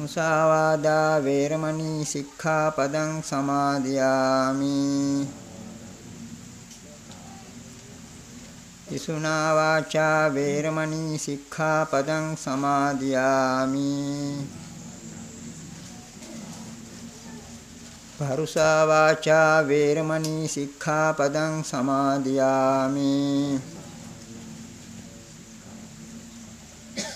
මුසාවාදා වේරමණී සික්ඛාපදං සමාදියාමි. ඉසුනා වාචා වේරමණී සික්ඛාපදං සමාදියාමි. පරුසා වාචා වේරමණී සික්ඛාපදං සමාදියාමි.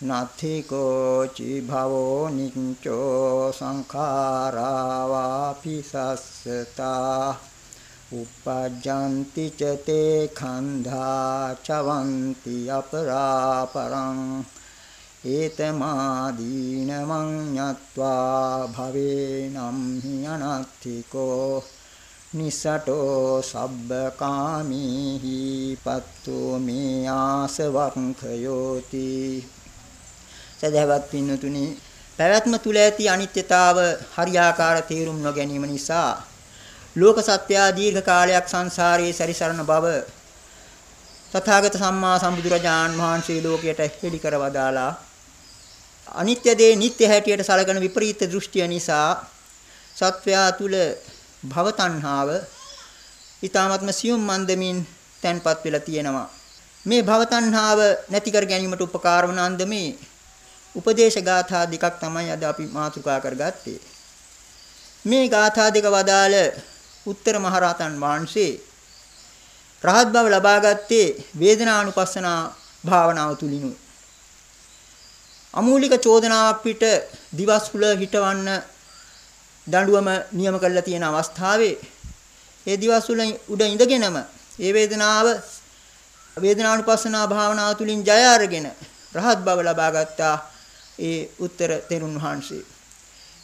නත්ථිකෝ චි භවෝ නිච්චෝ සංඛාරා වාපි සස්සතා උපජ්ජන්ති ච තේ khන්ධා චවಂತಿ අපරාපරං ඒතමාදීනමං ඤත්වා භවේනම් හි අනත්ථිකෝ නිසටෝ සබ්බකාමීහි පත්තු මේ ආසවංඛයෝති සදහවත් පින්නතුනි පැවැත්ම තුල ඇති අනිත්‍යතාව හරියාකාර තේරුම් නොගැනීම නිසා ලෝක සත්‍යය දීර්ඝ කාලයක් සංසාරයේ සැරිසරන බව තථාගත සම්මා සම්බුදුරජාන් වහන්සේ ලෝකයට හෙළි කරවදාලා අනිත්‍ය දේ නිට්ටය හැටියට සලකන විපරීත දෘෂ්ටිය නිසා සත්වයා තුල භව තණ්හාව ඊ타ත්ම සියුම් මන්දමින් තැන්පත් වෙලා තියෙනවා. මේ භව තණ්හාව නැති කර ගැනීමට උපකාර වන අන්දමේ උපදේශ ගාථා දෙකක් තමයි අද අපි මාතෘකා කරගත්තේ. මේ ගාථා දෙක වදාළ උත්තර මහරහතන් වහන්සේ රහත් බව ලබාගත්තේ වේදනානුපස්සනා භාවනාව තුලිනුයි. අමූලික චෝදනාවක් පිට දිවස් කුල හිටවන්න දඬුවම නියම කරලා තියෙන අවස්ථාවේ ඒ දිවස් උඩ ඉඳගෙනම ඒ වේදනාව වේදනානුපස්සනා භාවනාව තුලින් ජය අරගෙන රහත් බව ලබා ගත්තා ඒ උත්තර තෙරුන් වහන්සේ.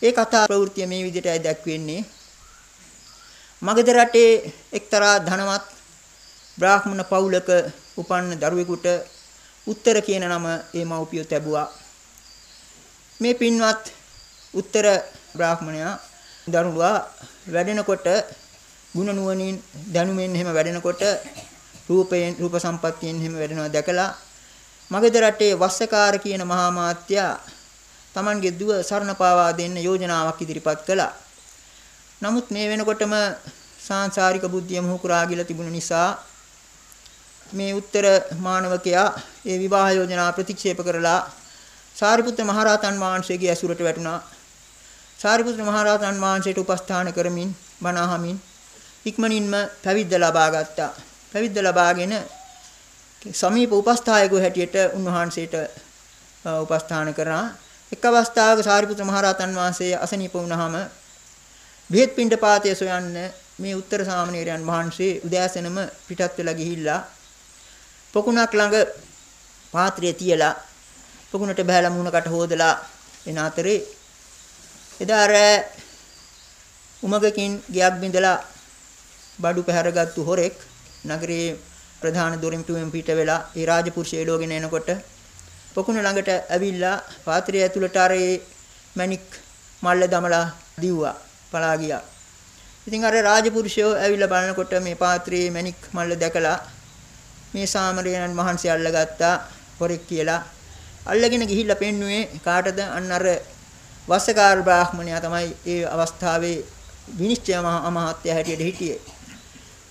ඒ කතා ප්‍රවෘත්තිය මේ විදිහටයි දැක්වෙන්නේ. මගධ රටේ එක්තරා ධනවත් බ්‍රාහ්මණ පවුලක උපන්න දරුවෙකුට උත්තර කියන නම ඒ මව්පිය තැබුවා. මේ පින්වත් උත්තර බ්‍රාහ්මණයා දරුවා වැඩෙනකොට ಗುಣ නුවණින් දැනුමෙන් එහෙම වැඩෙනකොට රූපයෙන් රූප සම්පත්තියෙන් එහෙම වැඩෙනවා දැකලා මගධ රටේ වස්සකාර කියන මහා මාත්‍යා Tamanගේ දුව සරණ පාවා දෙන්න යෝජනාවක් ඉදිරිපත් කළා. නමුත් මේ වෙනකොටම සාංශාරික බුද්ධිය මොහු කරා ගිලා තිබුණ නිසා මේ උත්තර මානවකයා ඒ විවාහ යෝජනා ප්‍රතික්ෂේප කරලා සාරිපුත්‍ර මහරහතන් වහන්සේගේ ඇසුරට වැටුණා. සාරිපුත්‍ර මහරහතන් වහන්සේට උපස්ථාන කරමින් බණ අහමින් ඉක්මනින්ම පැවිද්ද ලබා ගත්තා. පැවිද්ද ලබාගෙන සමීප උපස්ථායකව හැටියට උන්වහන්සේට උපස්ථාන කරා. එක් අවස්ථාවක සාරිපුත්‍ර මහරහතන් වහන්සේ අසනීප වුණාම බෙහෙත් පිණ්ඩ පාතය සොයන්න මේ උත්තර සාමණේරයන් වහන්සේ උදෑසනම පිටත් වෙලා ගිහිල්ලා පොකුණක් ළඟ පාත්‍රය තියලා පොකුණට බහැලා මුණකට හොදලා එන අතරේ එදා රෑ උමගකින් ගියක් බිඳලා බඩු පැහැරගත්තු හොරෙක් නගරයේ ප්‍රධාන දොරින් පිටුවෙන් පිට වෙලා ඒ රාජපුරුෂය එළවගෙන එනකොට පොකුණ ළඟට ඇවිල්ලා පාත්‍රය ඇතුළට අර ඒ මණික් මල්ල දමලා දිව්වා පලා ගියා. ඉතින් අර රාජපුරුෂයෝ ඇවිල්ලා බලනකොට මේ පාත්‍රයේ මණික් මල්ල දැකලා මේ සාමරයන් මහන්සිය අල්ලගත්තා හොරෙක් කියලා. අල්ලගෙන ගිහිල්ලා පෙන්නුවේ කාටද අන්න අර වස්සකාර බ්‍රාහ්මණයා තමයි ඒ අවස්ථාවේ විනිශ්චය අමාත්‍ය හැටියට හිටියේ.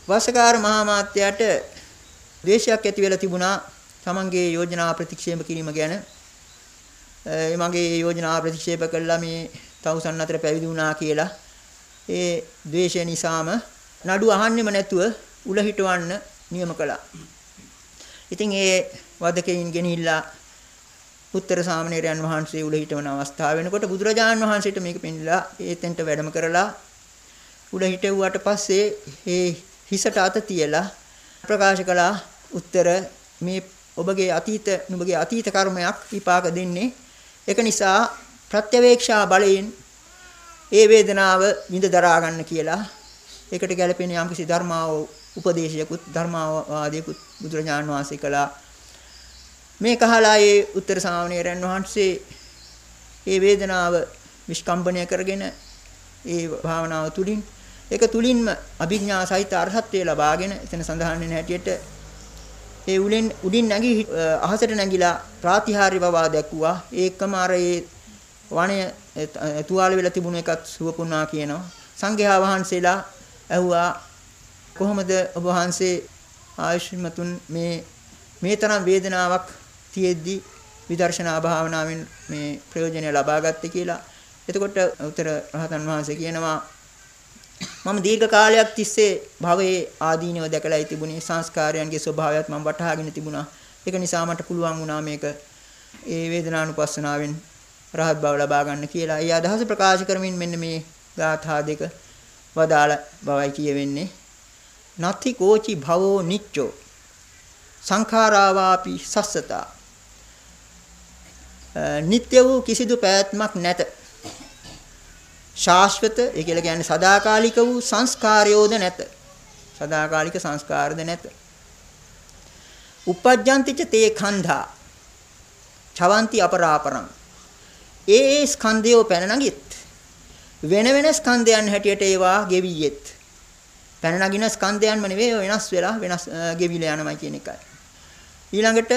වස්සකාර මහාමාත්‍යයට ද්වේෂයක් ඇති වෙලා තිබුණා තමන්ගේ යෝජනා ප්‍රතික්ෂේප කිරීම ගැන. ඒ මගේ යෝජනා ප්‍රතික්ෂේප කළා මේ තවුසන් අතර පැවිදි වුණා කියලා. ඒ ද්වේෂය නිසාම නඩු අහන්නෙම නැතුව උල හිටවන්න නියම කළා. ඉතින් ඒ වදකෙයින් ගෙනිහිල්ලා උත්තර සාමණේරයන් වහන්සේ උල හිටවන අවස්ථාව වෙනකොට බුදුරජාණන් වහන්සේට මේක පෙන්නලා ඒතෙන්ට වැඩම කරලා උල හිටෙව්වට පස්සේ ඒ හිසට අත තියලා ප්‍රකාශ කළා උත්තර මේ ඔබගේ අතීත නුඹගේ අතීත කර්මයක් විපාක දෙන්නේ. ඒක නිසා ප්‍රත්‍යවේක්ෂා බලයෙන් ඒ වේදනාව විඳ දරා ගන්න කියලා. ඒකට ගැළපෙන යම්කිසි ධර්මාව උපදේශයකුත් ධර්මාවාදයකුත් බුදුරජාණන් වහන්සේ කළා. මේ කහලා ඒ උත්තර සාමණේරයන් වහන්සේ ඒ වේදනාව විස්කම්බණය කරගෙන ඒ භාවනාව තුලින් ඒක තුලින්ම අභිඥා සහිත අරහත්ත්වය ලබාගෙන එතන සඳහන් වෙන හැටියට ඒ උලින් උඩින් නැගී අහසට නැගිලා ප්‍රාතිහාර්ය බව දැක්ුවා ඒකම අර ඒ වණය තුවාල වෙලා තිබුණු එකත් සුවපුණා කියනවා සංඝයා වහන්සේලා ඇහුවා කොහොමද ඔබ වහන්සේ ආයුෂ්මතුන් මේ මේ තරම් වේදනාවක් තියෙද්දි විදර්ශනා භාවනාවෙන් මේ ප්‍රයෝජනය ලබා ගත්තේ කියලා. එතකොට උතර රහතන් වහන්සේ කියනවා මම දීර්ඝ කාලයක් තිස්සේ භවයේ ආදීනව දැකලායි තිබුණේ සංස්කාරයන්ගේ ස්වභාවයත් මම වටහාගෙන තිබුණා. ඒක නිසා මට පුළුවන් වුණා මේක ඒ වේදනානුපස්සනාවෙන් රහත් බව ලබා ගන්න කියලා. ඒ අදහස ප්‍රකාශ කරමින් මෙන්න මේ ගාථා දෙක වදාළ බවයි කියවෙන්නේ. නත්ති කෝචි භවෝ නිච්චෝ සංඛාරාවාපි සස්සතා නিত্য වූ කිසිදු පැවැත්මක් නැත. ශාශ්වත ඒ කියලා කියන්නේ සදාකාලික වූ සංස්කාරයෝද නැත. සදාකාලික සංස්කාරද නැත. uppajjantiච තේ khanda චවಂತಿ අපරාපරං. ඒ ඒ ස්කන්ධයෝ පැන නගිත් වෙන වෙන ස්කන්ධයන් හැටියට ඒවා ගෙවියෙත්. පැන නගින ස්කන්ධයන්ම නෙවෙයි වෙනස් වෙලා වෙනස් ගෙවිලා යනවා කියන එකයි. ඊළඟට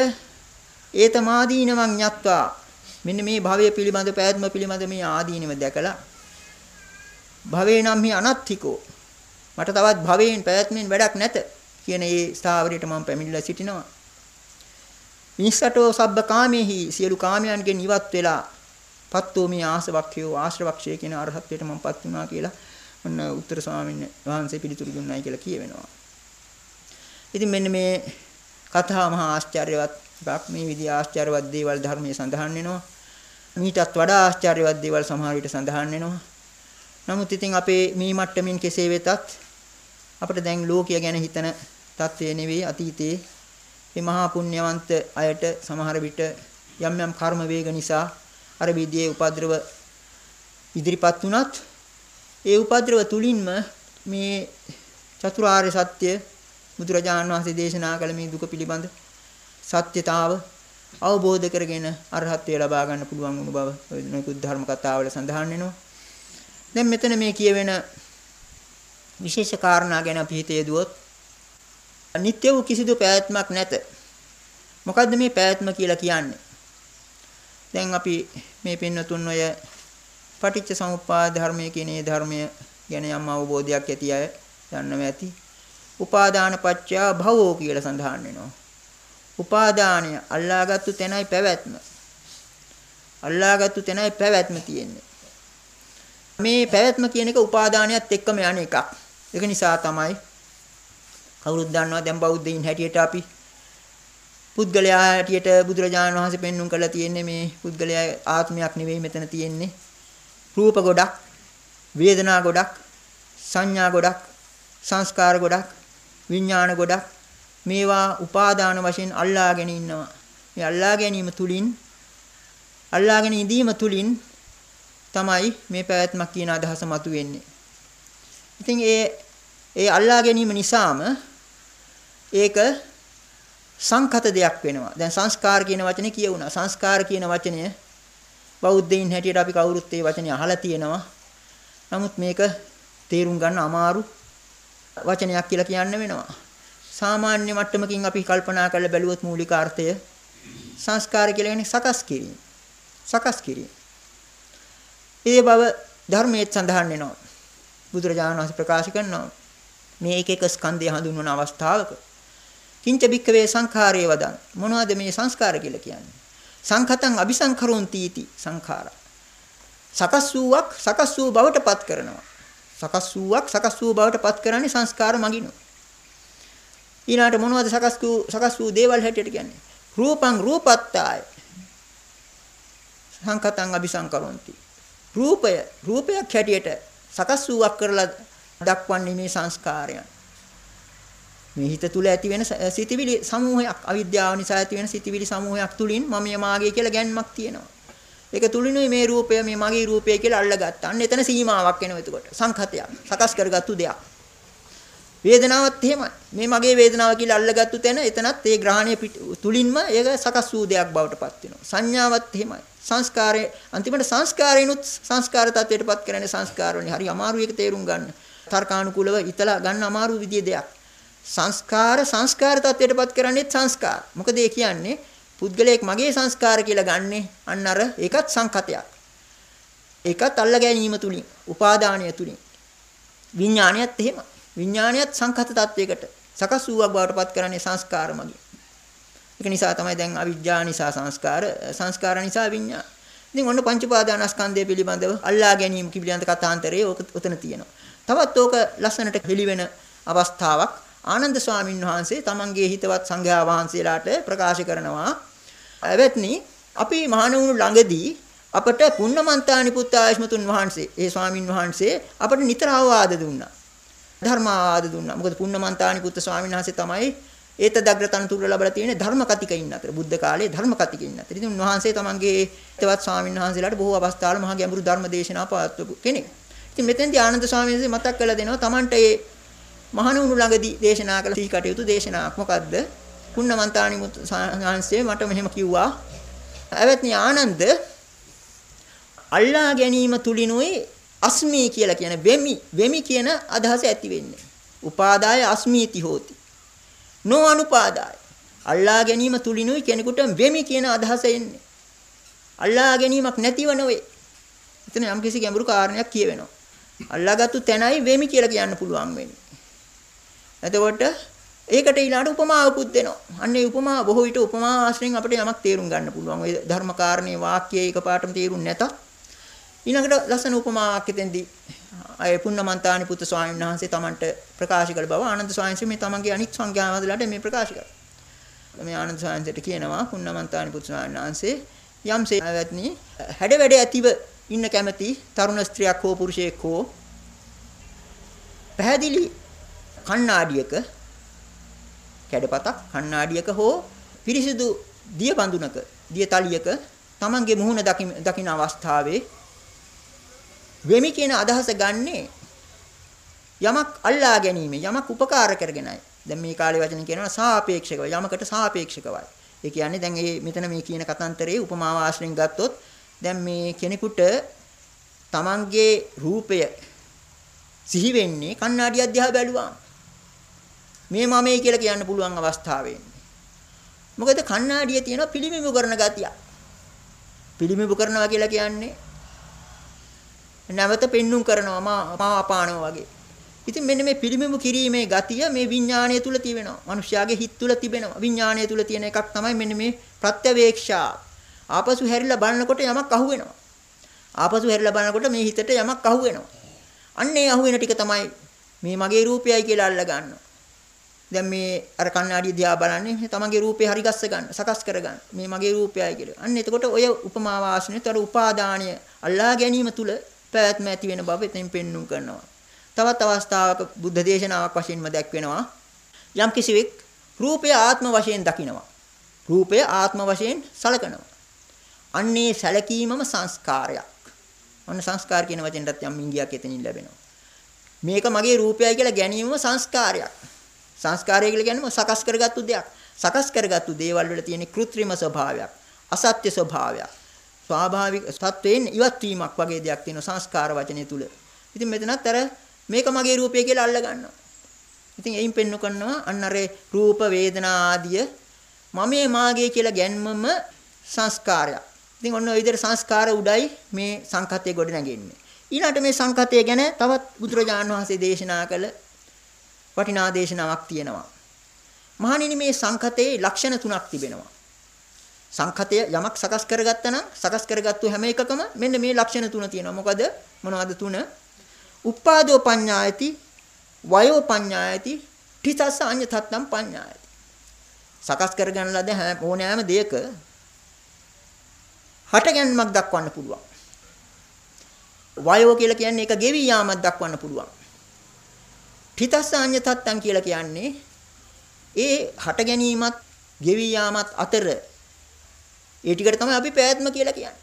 ඒතමාදීනවං ඤත්වා. මෙන්න මේ භවය පිළිබඳ පැවැත්ම පිළිබඳ මේ ආදීනව දැකලා භවේ නම් හි අනත්තිකෝ මට තවත් භවයෙන් පැවැත්මෙන් වැඩක් නැත කියන ඒ ස්ථාවරයට මම පැමිණිලා සිටිනවා මිනිස්සටෝ සබ්බ කාමේහි සියලු කාමයන්ගෙන් ඉවත් වෙලා පත්තෝ මේ ආසවක්ඛයෝ ආශ්‍රවක්ෂය කියන අරහත්ත්වයට මමපත් වුණා කියලා ඔන්න උත්තර ස්වාමීන් වහන්සේ පිළිතුරු දුන්නයි කියලා කියවෙනවා. ඉතින් මෙන්න මේ කතා මහා ආශ්චර්යවත් එකක් මේ විදිහ ආශ්චර්යවත් දේවල් ධර්මයේ සඳහන් වෙනවා. මීටත් වඩා ආශ්චර්යවත් දේවල් සමහර විට සඳහන් වෙනවා. නමුත් ඉතින් අපේ මේ මට්ටමින් කෙසේ වෙතත් අපිට දැන් ලෝකය ගැන හිතන තත්ත්වය නෙවෙයි අතීතයේ මේ මහා පුණ්‍යවන්ත අයට සමහර විට යම් යම් කර්ම වේග නිසා අර විදියේ උපද්‍රව ඉදිරිපත් වුණත් ඒ උපද්‍රව තුලින්ම මේ චතුරාර්ය සත්‍ය බුදුරජාණන් වහන්සේ දේශනා කළ මේ දුක පිළිබඳ සත්‍යතාව අවබෝධ කරගෙන අරහත්ත්වය ලබා ගන්න පුළුවන් වුණු බව නොයෙකුත් ධර්ම කතාවල සඳහන් වෙනවා. දැන් මෙතන මේ කියවෙන විශේෂ කාරණා ගැන අපි හිතේ දුවොත් නිත්‍ය වූ කිසිදු පැවැත්මක් නැත. මොකද්ද මේ පැවැත්ම කියලා කියන්නේ? දැන් අපි මේ පින්නතුන් ඔය පටිච්ච සමුප්පාද ධර්මයේ කියන ධර්මය ගැන යම් අවබෝධයක් ඇති අය දන්නව ඇති. උපාදාන පත්‍යා භවෝ කියලා සඳහන් වෙනවා. උපාදානය අල්ලාගත්තු තැනයි පැවැත්ම. අල්ලාගත්තු තැනයි පැවැත්ම තියෙන්නේ. මේ පැවැත්ම කියන එක උපාදානයත් එක්කම යන එකක්. ඒක නිසා තමයි කවුරුත් දන්නවා දැන් බෞද්ධයින් හැටියට අපි පුද්ගලයා හැටියට බුදුරජාණන් වහන්සේ පෙන්눔 කරලා තියෙන්නේ මේ පුද්ගලයා ආත්මයක් නෙවෙයි මෙතන තියෙන්නේ. රූප ගොඩක්, වේදනා ගොඩක්, සංඥා ගොඩක්, සංස්කාර ගොඩක්, විඥාන ගොඩක් මේවා උපාදාන වශයෙන් අල්ලාගෙන ඉන්නවා. මේ අල්ලා ගැනීම තුලින් අල්ලාගෙන ඉඳීම තුලින් තමයි මේ පැවැත්මක් කියන අදහස මතුවෙන්නේ. ඉතින් ඒ ඒ අල්ලා ගැනීම නිසාම ඒක සංකත දෙයක් වෙනවා. දැන් සංස්කාර කියන වචනේ කියවුණා. සංස්කාර කියන වචනය බෞද්ධයින් හැටියට අපි කවුරුත් ඒ වචනේ අහලා තියෙනවා. නමුත් මේක තේරුම් ගන්න අමාරු වචනයක් කියලා කියන්න වෙනවා. සාමාන්‍ය මට්ටමකින් අපි කල්පනා කරලා බැලුවොත් මූලික අර්ථය සංස්කාර කියලා කියන්නේ සකස් කිරීම. සකස් කිරීම. ඒ බව ධර්මයේ සඳහන් වෙනවා. බුදුරජාණන් වහන්සේ ප්‍රකාශ කරනවා. මේ එක එක ස්කන්ධය හඳුන්වන අවස්ථාවක කිංච බික්කවේ සංඛාරයේ වදන් මොනවද මේ සංස්කාර කියලා කියන්නේ? සංඛතං අபிසංකරොන්ති इति සංඛාරා. සකස් වූවක් සකස් වූ බවට පත් කරනවා. සකස් වූවක් සකස් වූ බවට පත් කරන්නේ සංස්කාර මගිනු. ඊළාට මොනවද සකස් වූ සකස් වූ දේවල් හැටියට කියන්නේ? රූපං රූපත්තාය. සංඛතං අபிසංකරොන්ති. රූපය රූපයක් හැටියට සකස් වූවක් කරලා දක්වන්නේ මේ සංස්කාරයන්. මේ හිත තුල ඇති වෙන සිතිවිලි සමූහයක් අවිද්‍යාව නිසා ඇති වෙන සිතිවිලි සමූහයක් තුලින් මම මාගේ කියලා ගැන්මක් තියෙනවා. ඒක තුලිනුයි මේ රූපය මේ මගේ රූපය කියලා අල්ලගත්තා. අන්න එතන සීමාවක් එනවා එතකොට. සංඛතයක්. සකස් කරගත්තු දෙයක්. වේදනාවත් එහෙමයි. මේ මගේ වේදනාව කියලා අල්ලගත්තු තැන එතනත් ඒ ග්‍රහණය තුලින්ම ඒක සකස් වූ දෙයක් බවට පත් වෙනවා. සංඥාවත් එහෙමයි. සංස්කාරයේ අන්තිමට සංස්කාරේනුත් සංස්කාර තත්වයටපත් කරන්නේ සංස්කාරෝනේ. හරි අමාරු එක තේරුම් ගන්න. තර්කානුකූලව හිතලා ගන්න අමාරු විදිය දෙයක්. සංස්කාර සංස්කාර තත්වයටපත් කරන්නේ සංස්කාර. මොකද ඒ කියන්නේ පුද්ගලයෙක් මගේ සංස්කාර කියලා ගන්නෙ අන්න අර ඒකත් සංකතයක්. ඒකත් අල්ල ගැනීම තුලින්, උපාදානය තුලින්. විඥාණයත් එහෙම. විඥාණයත් සංකත තත්වයකට සකස් වූවක් බවට පත් කරන්නේ සංස්කාර මගින්. ඒක නිසා තමයි දැන් අවිජ්ජා නිසා සංස්කාර, සංස්කාර නිසා විඥාන. ඉතින් ඔන්න පංච උපාදානස්කන්ධය පිළිබඳව අල්ලා ගැනීම පිළිබඳ කතාන්තරයේ ඔතන තියෙනවා. තවත් ඕක ලස්සනට හෙළිවෙන අවස්ථාවක් ආනන්ද ස්වාමින් වහන්සේ තමන්ගේ හිතවත් සංඝයා වහන්සේලාට ප්‍රකාශ කරනවා එවත්නි අපි මහණවුණු ළඟදී අපට පුන්නමන්තානි පුත්තායස්මතුන් වහන්සේ ඒ ස්වාමින් වහන්සේ අපට නිතර අවවාද දුන්නා ධර්මාවාද දුන්නා මොකද පුන්නමන්තානි පුත්ත ස්වාමින් වහන්සේ තමයි ඒත දග්‍රතන තුර ලැබලා තියෙන ධර්ම කතිකයින් අතර බුද්ධ කාලයේ ධර්ම කතිකයින් අතර ඉතින් උන්වහන්සේ තමන්ගේ හිතවත් ස්වාමින් වහන්සේලාට බොහෝ අවස්ථාවල මහා ගැඹුරු ධර්ම දේශනා පවත්වපු කෙනෙක් ඉතින් මෙතෙන්දී ආනන්ද ස්වාමීන් වහන්සේ මතක් කරලා දෙනවා Tamanට ඒ මහණුණු ළඟදී දේශනා කළ සිහි කටයුතු දේශනාවක් මොකද්ද? පුන්නමන්තානි සංහංශයේ මට මෙහෙම කිව්වා. ඇවත්නි ආනන්ද අල්ලා ගැනීම තුලිනුයි අස්මී කියලා කියන වෙමි වෙමි කියන අදහස ඇති වෙන්නේ. උපාදාය අස්මීති හෝති. නෝ අනුපාදාය. අල්ලා ගැනීම තුලිනුයි කෙනෙකුට වෙමි කියන අදහස එන්නේ. අල්ලා ගැනීමක් නැතිව නොවේ. එතන යම්කිසි ගැඹුරු කාරණයක් කියවෙනවා. අල්ලාගත්තු තැනයි වෙමි කියලා කියන්න පුළුවන් වෙන්නේ. එතකොට ඒකට ඊළාට උපමාවකුත් දෙනවා. අන්න ඒ උපමාව බොහෝ විට උපමා ආශ්‍රයෙන් අපිට යමක් තේරුම් ගන්න පුළුවන්. ওই ධර්ම කාරණේ වාක්‍යයේ එකපාරටම තේරුම් නැතත් ඊළඟට ලස්සන උපමාවක් එතෙන්දී අය පුන්නමන්තානි පුත්තු ස්වාමීන් වහන්සේ Tamanට ප්‍රකාශ කළ බව ආනන්ද ස්වාමීන් වහන්සේ මේ තමන්ගේ අනික් සංඝයාවදලට මේ ප්‍රකාශ කරා. මේ ආනන්ද ස්වාමීන්ට කියනවා පුන්නමන්තානි පුත්තු ස්වාමීන් වහන්සේ යම්සේ ඇවත්නි හැඩ වැඩ ඇතිව ඉන්න කැමැති තරුණ ස්ත්‍රියක් හෝ පුරුෂයෙක් හෝ පැහැදිලි කණ්ණාඩියක කැඩපතක් කණ්ණාඩියක හෝ පිරිසිදු දිය බඳුනක දිය තලියක Tamange මුහුණ දකින අවස්ථාවේ වෙමි කියන අදහස ගන්නේ යමක් අල්ලා ගැනීම යමක් උපකාර කරගෙනයි. දැන් මේ කාලේ වචන කියනවා සාපේක්ෂකව යමකට සාපේක්ෂකවයි. ඒ කියන්නේ දැන් මේ මෙතන මේ කියන කතන්තරයේ උපමාව ආශ්‍රයෙන් ගත්තොත් දැන් මේ කෙනෙකුට Tamange රූපය සිහි වෙන්නේ කණ්ණාඩිය අධ්‍යා බැලුවාම. මේ මමයි කියලා කියන්න පුළුවන් අවස්ථාවෙන්නේ. මොකද කණ්ණාඩියේ තියෙන පිළිමිබු කරන ගතිය. පිළිමිබු කරනවා කියලා කියන්නේ නැවත පෙන්눔 කරනවා මා අපානවා වගේ. ඉතින් මෙන්න මේ පිළිමිබු කිරීමේ ගතිය මේ විඥාණය තුල තිබෙනවා. මිනිස්යාගේ හිත තුල තිබෙනවා. විඥාණය තුල තියෙන එකක් තමයි මෙන්න මේ ප්‍රත්‍යවේක්ෂා. ආපසු හැරිලා බලනකොට යමක් අහු වෙනවා. ආපසු හැරිලා බලනකොට මේ හිතට යමක් අහු වෙනවා. අන්නේ අහු වෙන ටික තමයි මේ මගේ රූපයයි කියලා අල්ල ගන්නවා. දැන් මේ අර කණ්ණාඩිය දිහා බලන්නේ තමන්ගේ රූපේ හරි ගස්ස ගන්න, සකස් කර ගන්න. මේ මගේ රූපයයි කියලා. අන්න එතකොට ඔය උපමා වාසනෙතර උපාදානීය අල්ලා ගැනීම තුල පැවැත්ම ඇති වෙන බව එතෙන් පෙන්눔 කරනවා. තවත් අවස්ථාවක බුද්ධ දේශනාවක් වශයෙන්ම දැක්වෙනවා. යම් කිසිවෙක් රූපය ආත්ම වශයෙන් දකිනවා. රූපය ආත්ම වශයෙන් සලකනවා. අන්නේ සැලකීමම සංස්කාරයක්. ඔන්න සංස්කාර කියන වචෙන්ටත් යම් ඉංගියක් එතනින් ලැබෙනවා. මේක මගේ රූපයයි කියලා ගැනීමම සංස්කාරයක්. සංස්කාරය කියලා කියන්නේ සකස් කරගත්තු දෙයක්. සකස් කරගත්තු දේවල් වල තියෙන કૃත්‍රිම ස්වභාවයක්, අසත්‍ය ස්වභාවයක්. ස්වාභාවික තත්වයෙන් ඉවත් වීමක් වගේ දෙයක් තියෙනවා සංස්කාර වචනේ තුල. ඉතින් මෙතනත් අර මේක මගේ රූපය කියලා අල්ල ගන්නවා. ඉතින් එයින් පෙන්වු කරනවා අන්න අර රූප වේදනා ආදිය මමේ මාගේ කියලා ගැන්මම සංස්කාරයක්. ඉතින් ඔන්න ඔය විදිහට සංස්කාර උඩයි මේ සංකතය ගොඩ නැගෙන්නේ. ඊළඟට මේ සංකතය ගැන තවත් බුදුරජාණන් වහන්සේ දේශනා කළ වටිනා දේශනාවක් තියෙනවා. මහණෙනි මේ සංකතයේ ලක්ෂණ තුනක් තිබෙනවා. සංඛතය යමක් සකස් කරගත්තා නම් සකස් කරගත්තු හැම එකකම මෙන්න මේ ලක්ෂණ තුන තියෙනවා. මොකද මොනවද තුන? උපාදෝ පඤ්ඤායති, වයෝ පඤ්ඤායති, ඨිතස්ස අඤ්ඤතත්තම් පඤ්ඤායති. සකස් කරගන්න ලද ඕනෑම දෙයක හටගැන්මක් දක්වන්න පුළුවන්. වයෝ කියලා කියන්නේ ඒක ගෙවි යාමක් දක්වන්න පුළුවන්. ඨිතස්ස අඤ්ඤතත්තම් කියලා කියන්නේ ඒ හට ගැනීමත් ගෙවි යාමත් අතර ඒ ටිකට තමයි අපි පැවැත්ම කියලා කියන්නේ.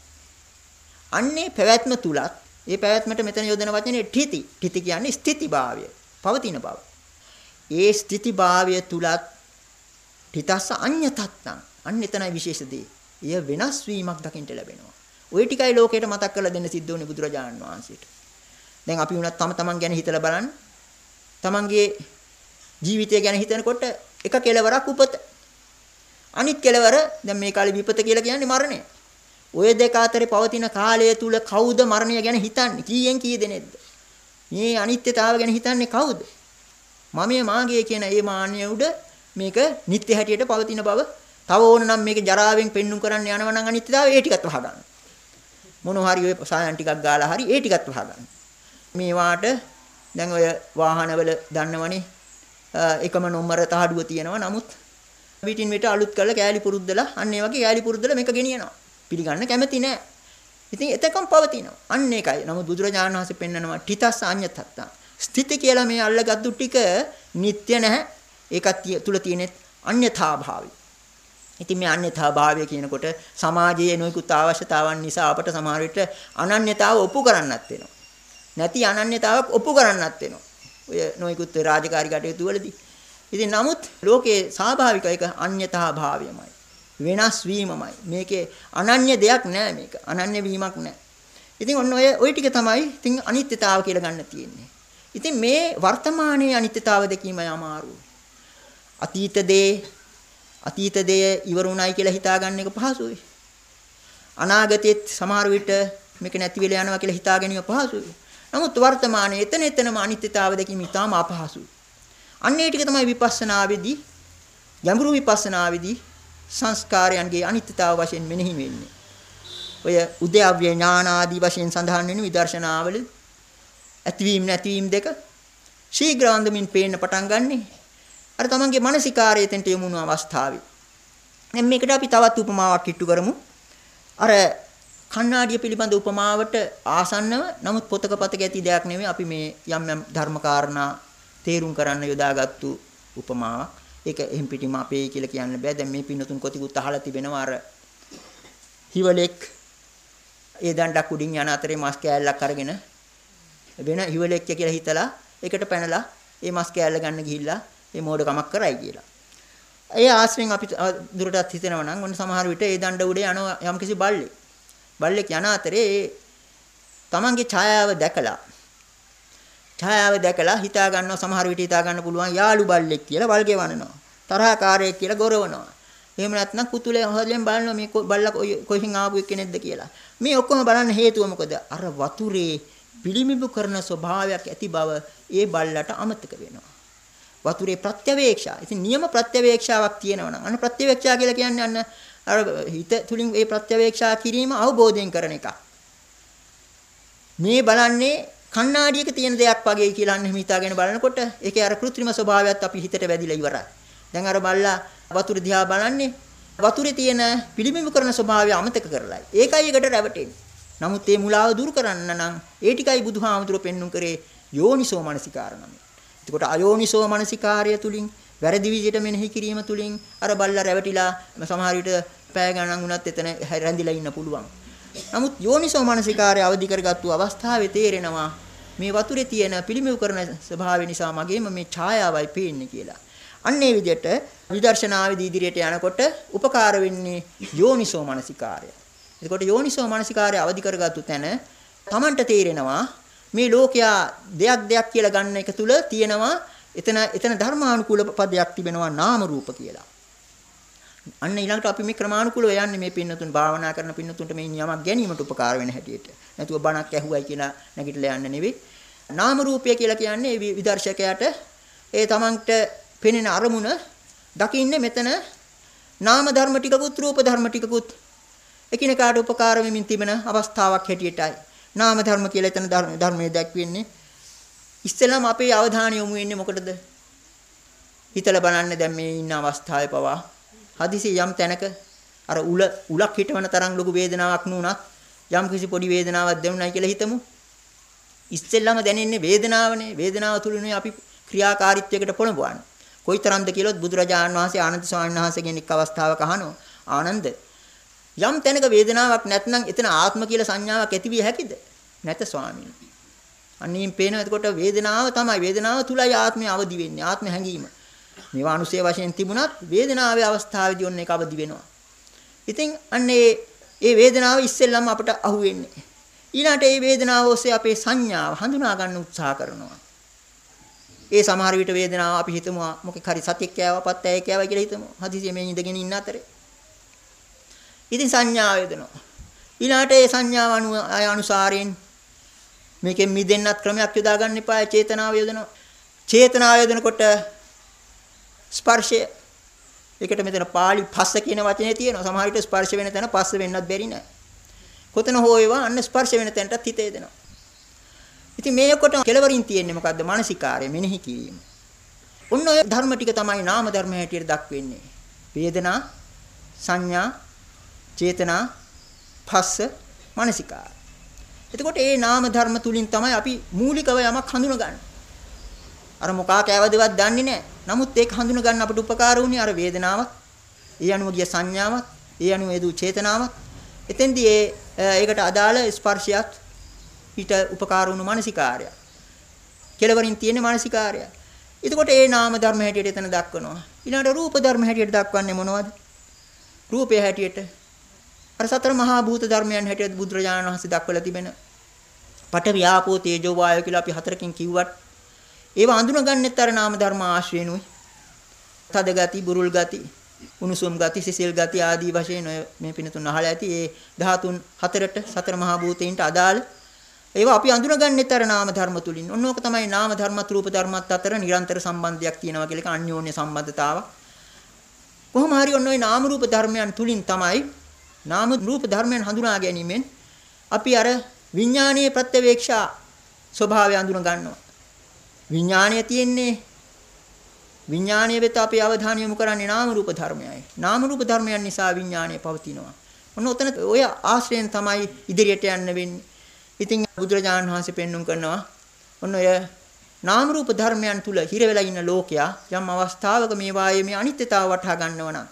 අන්නේ පැවැත්ම තුලත් ඒ පැවැත්මට මෙතන යොදන වචනේ ඨිති. ඨිති කියන්නේ ස්ථිතිභාවය, පවතින බව. ඒ ස්ථිතිභාවය තුලත් ඨිතස්ස අඤ්‍යතත්තං. අන්න එතනයි විශේෂ දේ. එය වෙනස් වීමක් දකින්න ලැබෙනවා. ওই ටිකයි ලෝකයට මතක් කරලා දෙන්න සිද්ධ වුණේ බුදුරජාණන් වහන්සේට. දැන් අපි වුණත් තම තමන් ගැන හිතලා බලන්න. තමන්ගේ ජීවිතය ගැන හිතනකොට එක කෙලවරක් උපත අනිත් කෙලවර දැන් මේ කාලේ විපත කියලා කියන්නේ මරණය. ඔය දෙක අතරේ පවතින කාලය තුල කවුද මරණය ගැන හිතන්නේ? කීයෙන් කී දෙනෙක්ද? මේ අනිත්‍යතාව ගැන හිතන්නේ කවුද? මමයේ මාගේ කියන ඒ මාන්‍ය උඩ මේක නිත්‍ය හැටියට පවතින බව තව ඕන නම් මේක ජරාවෙන් පෙන්눔 කරන්න යනවා නම් අනිත්‍යතාව ඒ ටිකත් වහගන්න. මොන හරි ඔය සායන් ටිකක් ගාලා හරි ඒ ටිකත් වහගන්න. මේවාට දැන් ඔය වාහනවල දන්නවනේ එකම නම්බර තහඩුව තියෙනවා. නමුත් පිටින් මෙට අලුත් කරලා කෑලි පුරුද්දලා අන්න ඒ වගේ කෑලි පුරුද්දලා මේක ගෙනියනවා. පිළිගන්න කැමති නෑ. ඉතින් එතකම් පවතිනවා. අන්න ඒකයි. නමුත් බුදුරජාණන් වහන්සේ පෙන්නනවා තිතස් ආඤ්‍යතත්ත. ස්ථಿತಿ කියලා මේ අල්ලගත්තු ටික නিত্য නැහැ. ඒක තුල තියෙන අඤ්‍යතාභාවය. ඉතින් මේ අඤ්‍යතාභාවය කියනකොට සමාජයේ නොයෙකුත් අවශ්‍යතාවන් නිසා අපට සමහර විට අනන්‍යතාව ඔප්පු කරන්නත් වෙනවා. නැති අනන්‍යතාවක් ඔප්පු කරන්නත් වෙනවා. ඔය නොයෙකුත් රාජකාරී කටයුතු වලදී ඉතින් නමුත් ලෝකයේ ස්වාභාවික එක අන්‍යතා භාවයමයි. වෙනස් වීමමයි. මේකේ අනන්‍ය දෙයක් නෑ මේක. අනන්‍ය වීමක් නෑ. ඉතින් ඔන්න ඔය ওই ටික තමයි ඉතින් අනිත්‍යතාව කියලා ගන්න තියෙන්නේ. ඉතින් මේ වර්තමානයේ අනිත්‍යතාව දැකීමයි අමාරු. අතීත දේ අතීත දේ ඉවරුණයි කියලා හිතාගන්න එක පහසුයි. අනාගතෙත් සමහර විට මේක නැති වෙලා යනවා කියලා හිතා ගැනීම පහසුයි. නමුත් වර්තමානයේ එතන එතනම අනිත්‍යතාව දැකීම ඉතාම අපහසුයි. අන්න ඒ ටික තමයි විපස්සනාවේදී ගැඹුරු විපස්සනාවේදී සංස්කාරයන්ගේ අනිත්‍යතාව වශයෙන් මෙනෙහි වෙන්නේ. ඔය උද්‍යව්‍ය ඥාන ආදී වශයෙන් සඳහන් වෙන විදර්ශනාවල ඇතිවීම නැතිවීම දෙක ශීඝ්‍රවන්දමින් පේන්න පටන් ගන්නෙ. අර තමන්ගේ මානසිකාරය එතෙන්ට යොමුණු අවස්ථාවේ. දැන් මේකට අපි තවත් උපමාවක් කිට්ටු කරමු. අර කණ්ණාඩිය පිළිබඳ උපමාවට ආසන්නව නමුත් පොතක පතක ඇති දෙයක් නෙමෙයි අපි මේ යම් යම් ධර්මකාරණා තේරුම් කරන්න යොදාගත්තු උපමාවක්. ඒක එහෙම් පිටිම අපේ කියලා කියන්න බෑ. දැන් මේ පින්නතුන් කොතිකුත් අහලා තිබෙනවා අර හිවලෙක් ඒ දණ්ඩක් උඩින් යන අතරේ මස් කෑල්ලක් අරගෙන වෙන හිවලෙක් කියලා හිතලා ඒකට පැනලා ඒ මස් කෑල්ල ගන්න ගිහිල්ලා ඒ මෝඩකමක් කරයි කියලා. ඒ ආශ්‍රයෙන් අපි දුරටත් හිතෙනවා නම් ඔන්න සමහර විට ඒ දණ්ඩ උඩේ යන යම්කිසි බල්ලෙක්. බල්ලෙක් යන අතරේ ඒ තමන්ගේ ඡායාව දැකලා ඡායාව දැකලා හිතා ගන්නවා සමහර විට හිතා ගන්න පුළුවන් යාළු බල්ලෙක් කියලා බල් ගෙවනවා. තරහකාරයෙක් කියලා ගොරවනවා. එහෙම නැත්නම් කුතුලේ හොදලෙන් බලනවා මේ බල්ලා කොහෙන් ආපු කෙනෙක්ද කියලා. මේ ඔක්කොම බලන්න හේතුව මොකද? අර වතුරේ පිළිමිබු කරන ස්වභාවයක් ඇති බව ඒ බල්ලට අමතක වෙනවා. වතුරේ ප්‍රත්‍යවේක්ෂා. ඉතින් නියම ප්‍රත්‍යවේක්ෂාවක් තියෙනවා නම් අන්න ප්‍රත්‍යවේක්ෂා කියලා කියන්නේ අන්න අර හිත තුලින් ඒ ප්‍රත්‍යවේක්ෂා කිරීම අවබෝධයෙන් කරන එකක්. මේ බලන්නේ කණ්ණාඩියක තියෙන දෙයක් වගේ කියලා අන්න හිතාගෙන බලනකොට ඒකේ අර કૃත්‍රිම ස්වභාවයත් අපි හිතට වැදිලා ඉවරයි. දැන් අර බල්ලා වතුර දිහා බලන්නේ වතුරේ තියෙන පිළිඹු කරන ස්වභාවය අමතක කරලයි. ඒකයි එකට රැවටෙන්නේ. නමුත් මේ මුලාව දුරු කරන්න නම් ඒ ටිකයි බුදුහාමුදුරුවෝ පෙන්눔 කරේ යෝනිසෝ මනසිකාර නම. එතකොට අයෝනිසෝ මනසිකාර්ය තුලින් වැරදි විදිහට මෙනෙහි කිරීම තුලින් අර බල්ලා රැවටිලා සමහර විට පෑ ගණන් වුණත් එතන රැඳිලා ඉන්න පුළුවන්. නමුත් යෝනිසෝ මනසිකාර්ය අවදි කරගත්තු අවස්ථාවේ තේරෙනවා මේ වතුරේ තියෙන පිළිඹු කරන ස්වභාවය නිසා මගේම මේ ඡායාවයි පේන්නේ කියලා. අන්න ඒ විදිහට විදර්ශනාවේදී ඉදිරියට යනකොට උපකාර වෙන්නේ යෝනිසෝ මනසිකාරය. එතකොට යෝනිසෝ මනසිකාරය අවදි කරගත්තු තැන Tamanට තේරෙනවා මේ ලෝකයා දෙයක් දෙයක් කියලා ගන්න එක තුල තියෙනවා එතන එතන ධර්මානුකූල පදයක් තිබෙනවා නාම රූප කියලා. අන්න ඊළඟට අපි මේ ක්‍රමානුකූලව යන්නේ මේ පින්නතුන් භාවනා කරන පින්නතුන්ට මේ නියමක් ගැනීමට උපකාර වෙන හැටියට. නැතුව බණක් ඇහුවයි කියලා නැගිටලා යන්න නෙවෙයි. නාම රූපය කියලා කියන්නේ විදර්ශකයාට ඒ තමන්ට පෙනෙන අරමුණ දකින්නේ මෙතන නාම ධර්ම ටිකකුත් රූප ධර්ම ටිකකුත් එකිනෙකාට උපකාර වෙමින් තිබෙන අවස්ථාවක් හැටියටයි. නාම ධර්ම කියලා එතන ධර්මයේ දැක්වෙන්නේ. ඉස්සෙල්ලාම අපේ අවධානය යොමු වෙන්නේ මොකටද? හිතලා බලන්න දැන් මේ ඉන්න අවස්ථාවේ පවා හදිසි යම් තැනක අර උල උලක් හිටවන තරම් ලොකු වේදනාවක් නුනත් යම් කිසි පොඩි වේදනාවක් දැනුණයි කියලා හිතමු. ඉස්සෙල්ලාම දැනෙන්නේ වේදනාවනේ. වේදනාව තුලිනුයි අපි ක්‍රියාකාරීත්වයකට පොළඹවන්නේ. කොයිතරම්ද කියලොත් බුදුරජාණන් වහන්සේ ආනන්ද ස්වාමීන් වහන්සේගෙන් එක් අවස්ථාවක අහනවා. ආනන්ද යම් තැනක වේදනාවක් නැත්නම් එතන ආත්ම කියලා සංඥාවක් ඇතිවිය හැකිද? නැත ස්වාමීන්. අන්නේම් පේනවා. එතකොට වේදනාව තමයි. වේදනාව තුලයි ආත්මය අවදි වෙන්නේ. ආත්ම හැඟීම. මේවා අනුසය වශයෙන් තිබුණත් වේදනාවේ අවස්ථාවේදී ඔන්න ඒක අවදි වෙනවා ඉතින් අන්නේ ඒ වේදනාව ඉස්සෙල්ලම අපට අහුවෙන්නේ ඊළාට ඒ වේදනාව ඔස්සේ අපේ සංඥාව හඳුනා ගන්න උත්සාහ කරනවා ඒ සමහර විට වේදනාව අපි හිතමු මොකක් හරි සතෙක් කෑවා පත් ඇය කෑවා කියලා හිතමු. හදිසියෙ මේ ඉඳගෙන ඉන්න අතරේ. ඉතින් සංඥා වේදනවා. ඊළාට ඒ සංඥාව අනු අනුසාරයෙන් මේකෙන් මිදෙන්නත් ක්‍රමයක් යොදා ගන්න එපා චේතනාව යොදනවා. චේතනාව යොදනකොට ස්පර්ශය ඒකට මෙතන පාළි පස්ස කියන වචනේ තියෙනවා. සමහර විට ස්පර්ශ වෙන තැන පස්ස වෙන්නත් බැරි නෑ. කොතන හෝ ඒවා අන්න ස්පර්ශ වෙන තැනටත් හිතේ දෙනවා. ඉතින් මේකට කෙලවරින් තියෙන්නේ මොකද්ද? මානසිකාරය මෙනෙහි කිරීම. ඔන්න ඔය ධර්ම ටික තමයි නාම ධර්ම හැටියට දක්වෙන්නේ. වේදනා, සංඥා, චේතනා, පස්ස, මානසිකාර. එතකොට මේ නාම ධර්ම තුලින් තමයි අපි මූලිකව යමක් හඳුනගන්නේ. අර මොකා කෑවදවත් දන්නේ නැහැ. නමුත් ඒක හඳුන ගන්න අපට උපකාර වුණේ අර වේදනාවත්, ඒ අනුව ගිය සංඥාවත්, ඒ අනුව එදු චේතනාවත්. එතෙන්දී ඒ ඒකට අදාළ ස්පර්ශයත් ඊට උපකාර වුණු මානසිකාර්යය. කෙලවරින් තියෙන මානසිකාර්යය. එතකොට ඒ නාම ධර්ම හැටියට එතන දක්වනවා. ඊළඟට රූප ධර්ම හැටියට දක්වන්නේ මොනවද? රූපය හැටියට අර සතර මහා භූත ධර්මයන් හැටියට බුදුරජාණන් වහන්සේ දක්වලා තිබෙන පඨවි ආපෝ තේජෝ වායෝ කියලා අපි හතරකින් කිව්වට ඒවා අඳුනගන්නෙත් අර නාම ධර්ම ආශ්‍රේනුයි. තද ගති, බුරුල් ගති, උණුසුම් ගති, සිසිල් ගති ආදී වශයෙන් මේ පිනතුන් අහලා ඇති. ඒ ධාතුන් හතරට සතර මහා භූතයින්ට අදාළ ඒවා අපි අඳුනගන්නෙත් අර නාම ධර්ම තුලින්. ඔන්න ඕක තමයි නාම ධර්මත් රූප ධර්මත් අතර නිරන්තර සම්බන්ධයක් තියෙනවා කියලා එක අන්‍යෝන්‍ය සම්බන්ධතාවක්. කොහොම හරි ඔන්න ඔය නාම රූප ධර්මයන් තුලින් තමයි නාම රූප ධර්මයන් හඳුනා ගැනීමෙන් අපි අර විඥානීය ප්‍රත්‍යවේක්ෂා ස්වභාවය අඳුන ගන්නවා. විඥාණය තියෙන්නේ විඥාණය වෙත අපේ අවධානය යොමු කරන්නේ නාම රූප ධර්මයයි. නාම රූප ධර්මයන් නිසා විඥාණය පවතිනවා. ඔන්න ඔතන ඔය ආශ්‍රයෙන් තමයි ඉදිරියට යන්න වෙන්නේ. ඉතින් බුදුරජාණන් වහන්සේ පෙන්눔 කරනවා ඔන්න ඔය නාම රූප ධර්මයන් තුල හිර වෙලා ඉන්න ලෝකයා යම් අවස්ථාවක මේ වායේ මේ අනිත්‍යතාව වටහා ගන්නව නම්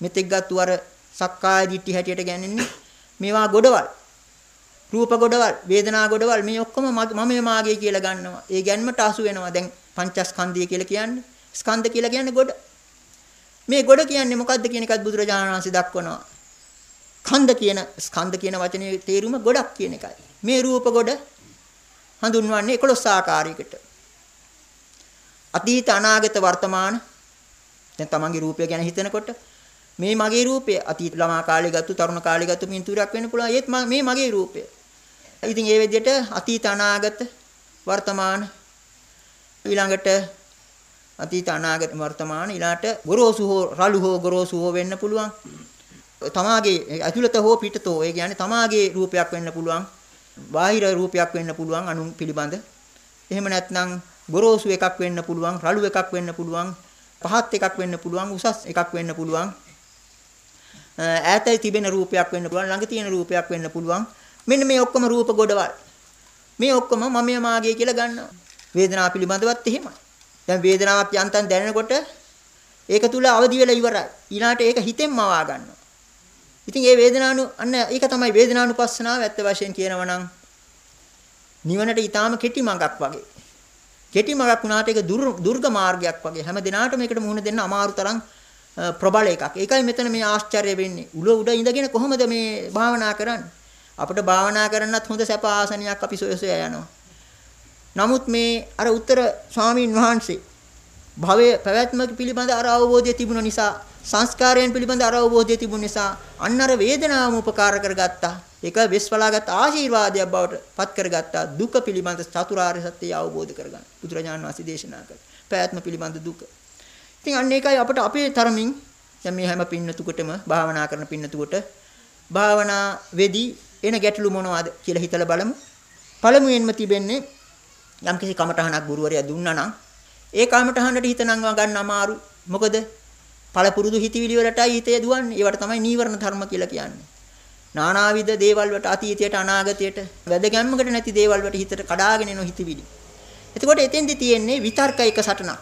මෙතෙක් ගත්තු අර සක්කාය දිට්ඨි හැටියට ගන්නේ මේවා ගොඩවල් රූප ගොඩවල් වේදනා ගොඩවල් මේ ඔක්කොම මම මාගේ කියලා ගන්නවා. ඒ ගැන්මට අසු වෙනවා. දැන් පංචස්කන්ධය කියලා කියන්නේ ස්කන්ධ කියලා කියන්නේ ගොඩ. මේ ගොඩ කියන්නේ මොකද්ද කියන එකත් බුදුරජාණන් වහන්සේ දක්වනවා. ස්කන්ධ කියන ස්කන්ධ කියන වචනේ තේරුම ගොඩක් කියන එකයි. මේ රූප ගොඩ හඳුන්වන්නේ 11 ආකාරයකට. අතීත අනාගත වර්තමාන දැන් තමන්ගේ රූපය ගැන හිතනකොට මේ මගේ රූපය අතීත ළමා කාලේ ගත්තු තරුණ කාලේ ගත්තු පින්තූරයක් වෙන්න පුළුවන්. ඒත් මේ මගේ රූපය. ඉතින් ඒ විදිහට අතීත අනාගත වර්තමාන ඊළඟට අතීත අනාගත වර්තමාන ඊළාට ගොරෝසු හෝ රළු හෝ ගොරෝසු හෝ වෙන්න පුළුවන්. තමාගේ ඇතුළත හෝ පිටත හෝ ඒ කියන්නේ තමාගේ රූපයක් වෙන්න පුළුවන්. බාහිර රූපයක් වෙන්න පුළුවන් අනුන් පිළිබඳ. එහෙම නැත්නම් ගොරෝසු එකක් වෙන්න පුළුවන්, රළු එකක් වෙන්න පුළුවන්, පහත් එකක් වෙන්න පුළුවන්, උසස් එකක් වෙන්න පුළුවන්. ඈතයි තිබෙන රූපයක් වෙන්න පුළුවන්, ළඟ තියෙන රූපයක් වෙන්න පුළුවන්. මෙන්න මේ ඔක්කොම රූප ගොඩවල්. මේ ඔක්කොම මමයා මාගේ කියලා ගන්නවා. වේදනාව පිළිබඳවත් එහෙමයි. දැන් වේදනාවක් යන්තම් දැනෙනකොට ඒක තුල අවදි වෙලා ඉවරයි. ඊළාට ඒක හිතෙන්ම වා ගන්නවා. ඉතින් ඒ වේදනානු අන්න ඒක තමයි වේදනානුපස්සනාව ඇත්ත වශයෙන් කියනවා නම් නිවනට ඊටාම කෙටි මඟක් වගේ. කෙටි මඟක් වුණාට ඒක දුර්ග මාර්ගයක් වගේ හැම දිනාටම මේකට මුහුණ දෙන්න අමාරු තරම් ප්‍රබල එකක්. ඒකයි මෙතන මේ ආශ්චර්ය වෙන්නේ. උල උඩ ඉඳගෙන කොහොමද මේ භාවනා කරන්නේ? අපිට භාවනා කරන්නත් හොඳ සැප ආසනයක් අපි සොය සොය යනවා. නමුත් මේ අර උත්තර ස්වාමීන් වහන්සේ භවයේ පැවැත්ම පිළිබඳ අර අවබෝධය තිබුණ නිසා සංස්කාරයන් පිළිබඳ අර අවබෝධය තිබුණ නිසා අන්න අර වේදනාවම උපකාර කරගත්තා. ඒක වෙස්වලාගත් ආශිර්වාදයක් බවට පත් කරගත්තා. දුක පිළිබඳ චතුරාර්ය සත්‍යය අවබෝධ කරගන්න. බුදුරජාණන් වහන්සේ දේශනා කළා. පැවැත්ම පිළිබඳ දුක. ඉතින් අන්න ඒකයි අපිට අපේ තරමින් දැන් මේ හැම පින්නතුකටම භාවනා කරන පින්නතුකට භාවනා වෙදී එන ගැටලු මොනවද කියලා හිතලා බලමු. පළමුවෙන්ම තිබෙන්නේ යම්කිසි කමටහනක් ගුරුවරයා දුන්නා නම් ඒ කමටහනට හිත නංවා ගන්න අමාරු. මොකද පළපුරුදු හිතවිලි වලටයි හිතේ දුවන්නේ. ඒවට තමයි නීවරණ ධර්ම කියලා කියන්නේ. නානාවිද දේවල් වලට අතීතයට අනාගතයට වැදගැම්මකට නැති දේවල් වලට හිතට කඩාගෙන එන හිතවිලි. එතකොට එතෙන්දි තියෙන්නේ විතර්ක එක සටනක්.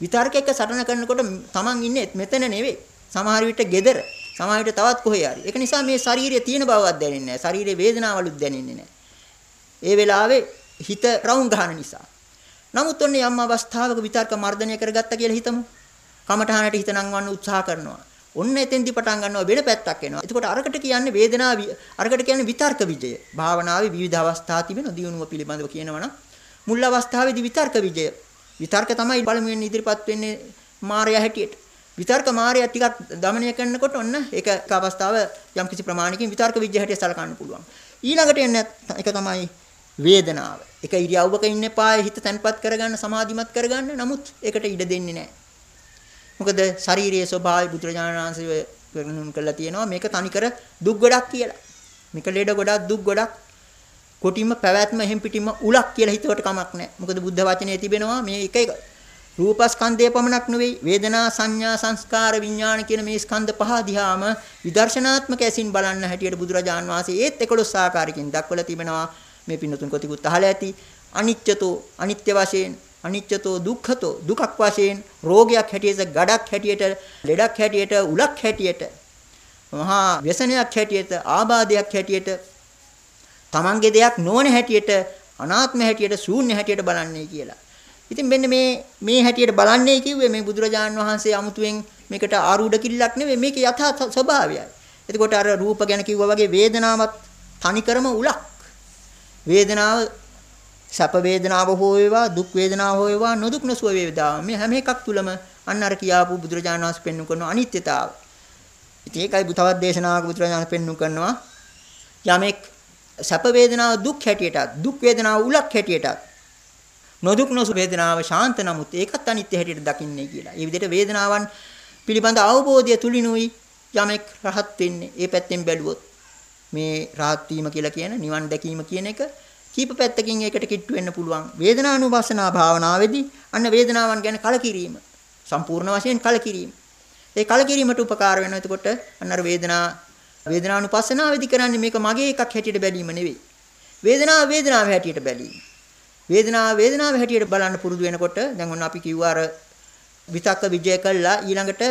විතර්ක එක සටන කරනකොට Taman ඉන්නේ මෙතන නෙවෙයි. සමහර විට gedara සමහර විට තවත් කොහේ හරි. ඒක නිසා මේ ශරීරයේ තියෙන බවවත් දැනෙන්නේ නැහැ. ශරීරයේ වේදනාවලුත් දැනෙන්නේ නැහැ. ඒ වෙලාවේ හිත රවුම් ගන්න නිසා. නමුත් ඔන්නේ යම් අවස්ථාවක විතර්ක මර්ධනය කරගත්ත කියලා හිතමු. කමඨහනට හිත නංවන්න උත්සාහ කරනවා. ඔන්න එතෙන්දි පටන් ගන්නවා වෙන පැත්තක් එනවා. එතකොට අරකට කියන්නේ වේදනාව අරකට කියන්නේ විතර්ක විජය. භාවනාවේ විවිධ අවස්ථා තිබෙන දියුණුව පිළිබඳව කියනවනම් මුල් අවස්ථාවේදී විතර්ක විජය. විතර්ක තමයි බලමුවෙන් ඉදිරිපත් වෙන්නේ මායя හැටියට. විතර්ක මායя ටිකක් দমনය කරනකොට ඔන්න ඒක එක අවස්ථාව යම් කිසි ප්‍රමාණකින් විතර්ක විජ්‍ය හැටියට සලකන්න පුළුවන්. ඊළඟට එන්න එක තමයි වේදනාව. එක ඉරියව්වක ඉන්න එපා හිත තැන්පත් කරගන්න සමාධිමත් කරගන්න. නමුත් ඒකට ඉඩ දෙන්නේ නැහැ. මොකද ශාරීරියේ ස්වභාවය බුදුරජාණන් වහන්සේ වර්ණන කරලා තියෙනවා මේක තනිකර දුක් ගොඩක් කියලා. මේක ලෙඩ ගොඩක් දුක් ගොඩක් කොටිම පැවැත්ම එහෙම් පිටිම උලක් කියලා හිතුවට කමක් නැහැ. මොකද බුද්ධ වචනේ තිබෙනවා මේ එක එක රූපස්කන්ධය පමණක් නෙවෙයි වේදනා සංඥා සංස්කාර විඥාන කියන මේ ස්කන්ධ පහ දිහාම විදර්ශනාත්මක ඇසින් බලන්න හැටියට බුදුරජාන් වහන්සේ ඒත් 11 ආකාරයකින් දක්වලා තිබෙනවා මේ පින්නතුන් කොටිකුත් අහලා ඇති අනිත්‍යතෝ අනිත්‍ය වශයෙන් අනිච්චතෝ දුක්ඛතෝ දුකක් වශයෙන් රෝගයක් හැටියට ගඩක් හැටියට ලෙඩක් හැටියට උලක් හැටියට මහා ව්‍යසනයක් හැටියට ආබාධයක් හැටියට තමන්ගේ දෙයක් නොවන හැටියට අනාත්ම හැටියට ශූන්‍ය හැටියට බලන්නේ කියලා. ඉතින් මෙන්න මේ මේ හැටියට බලන්නේ කිව්වේ මේ බුදුරජාන් වහන්සේ 아무තුවෙන් මේකට ආරූඪ කිල්ලක් නෙවෙයි මේකේ යථා ස්වභාවයයි. එතකොට අර රූප ගැන කිව්වා වගේ වේදනාවක් තනිකරම උලක්. වේදනාව සැප වේදනාව හෝ වේවා දුක් වේදනාව හෝ වේවා නොදුක් නොසුව වේදනාව මේ හැම එකක් තුලම අන්න අර කියාපු බුදුරජාණන් වහන්සේ පෙන්වු කරන අනිත්‍යතාව. ඉතින් ඒකයි තවත් දේශනාවක බුදුරජාණන් පෙන්වු කරනවා යමෙක් සැප වේදනාව දුක් හැටියටත් දුක් වේදනාව උලක් හැටියටත් නොදුක් නොසුව වේදනාව ශාන්ත නමුත් ඒකත් අනිත්‍ය හැටියට දකින්නේ කියලා. ඒ විදිහට වේදනාවන් පිළිබඳ අවබෝධය තුලිනුයි යමෙක් රහත් වෙන්නේ. ඒ පැත්තෙන් බැලුවොත් මේ රහත් වීම කියලා කියන නිවන් දැකීම කියන එක කීප පැත්තකින් ඒකට කිට්ටු වෙන්න පුළුවන්. වේදනානුපස්සනා භාවනාවේදී අන්න වේදනාවන් ගැන කලකිරීම. සම්පූර්ණ වශයෙන් කලකිරීම. ඒ කලකිරීමට උපකාර වෙනවා. එතකොට අන්න අර වේදනා වේදනානුපස්සනාවේදී කරන්නේ මේක මගේ එකක් හැටියට බැලීම නෙවෙයි. වේදනාව වේදනාව හැටියට බැලීම. වේදනාව වේදනාව හැටියට බලන්න පුරුදු වෙනකොට දැන් ඔන්න අපි කිව්වා අර විතක්ක විජය කළා ඊළඟට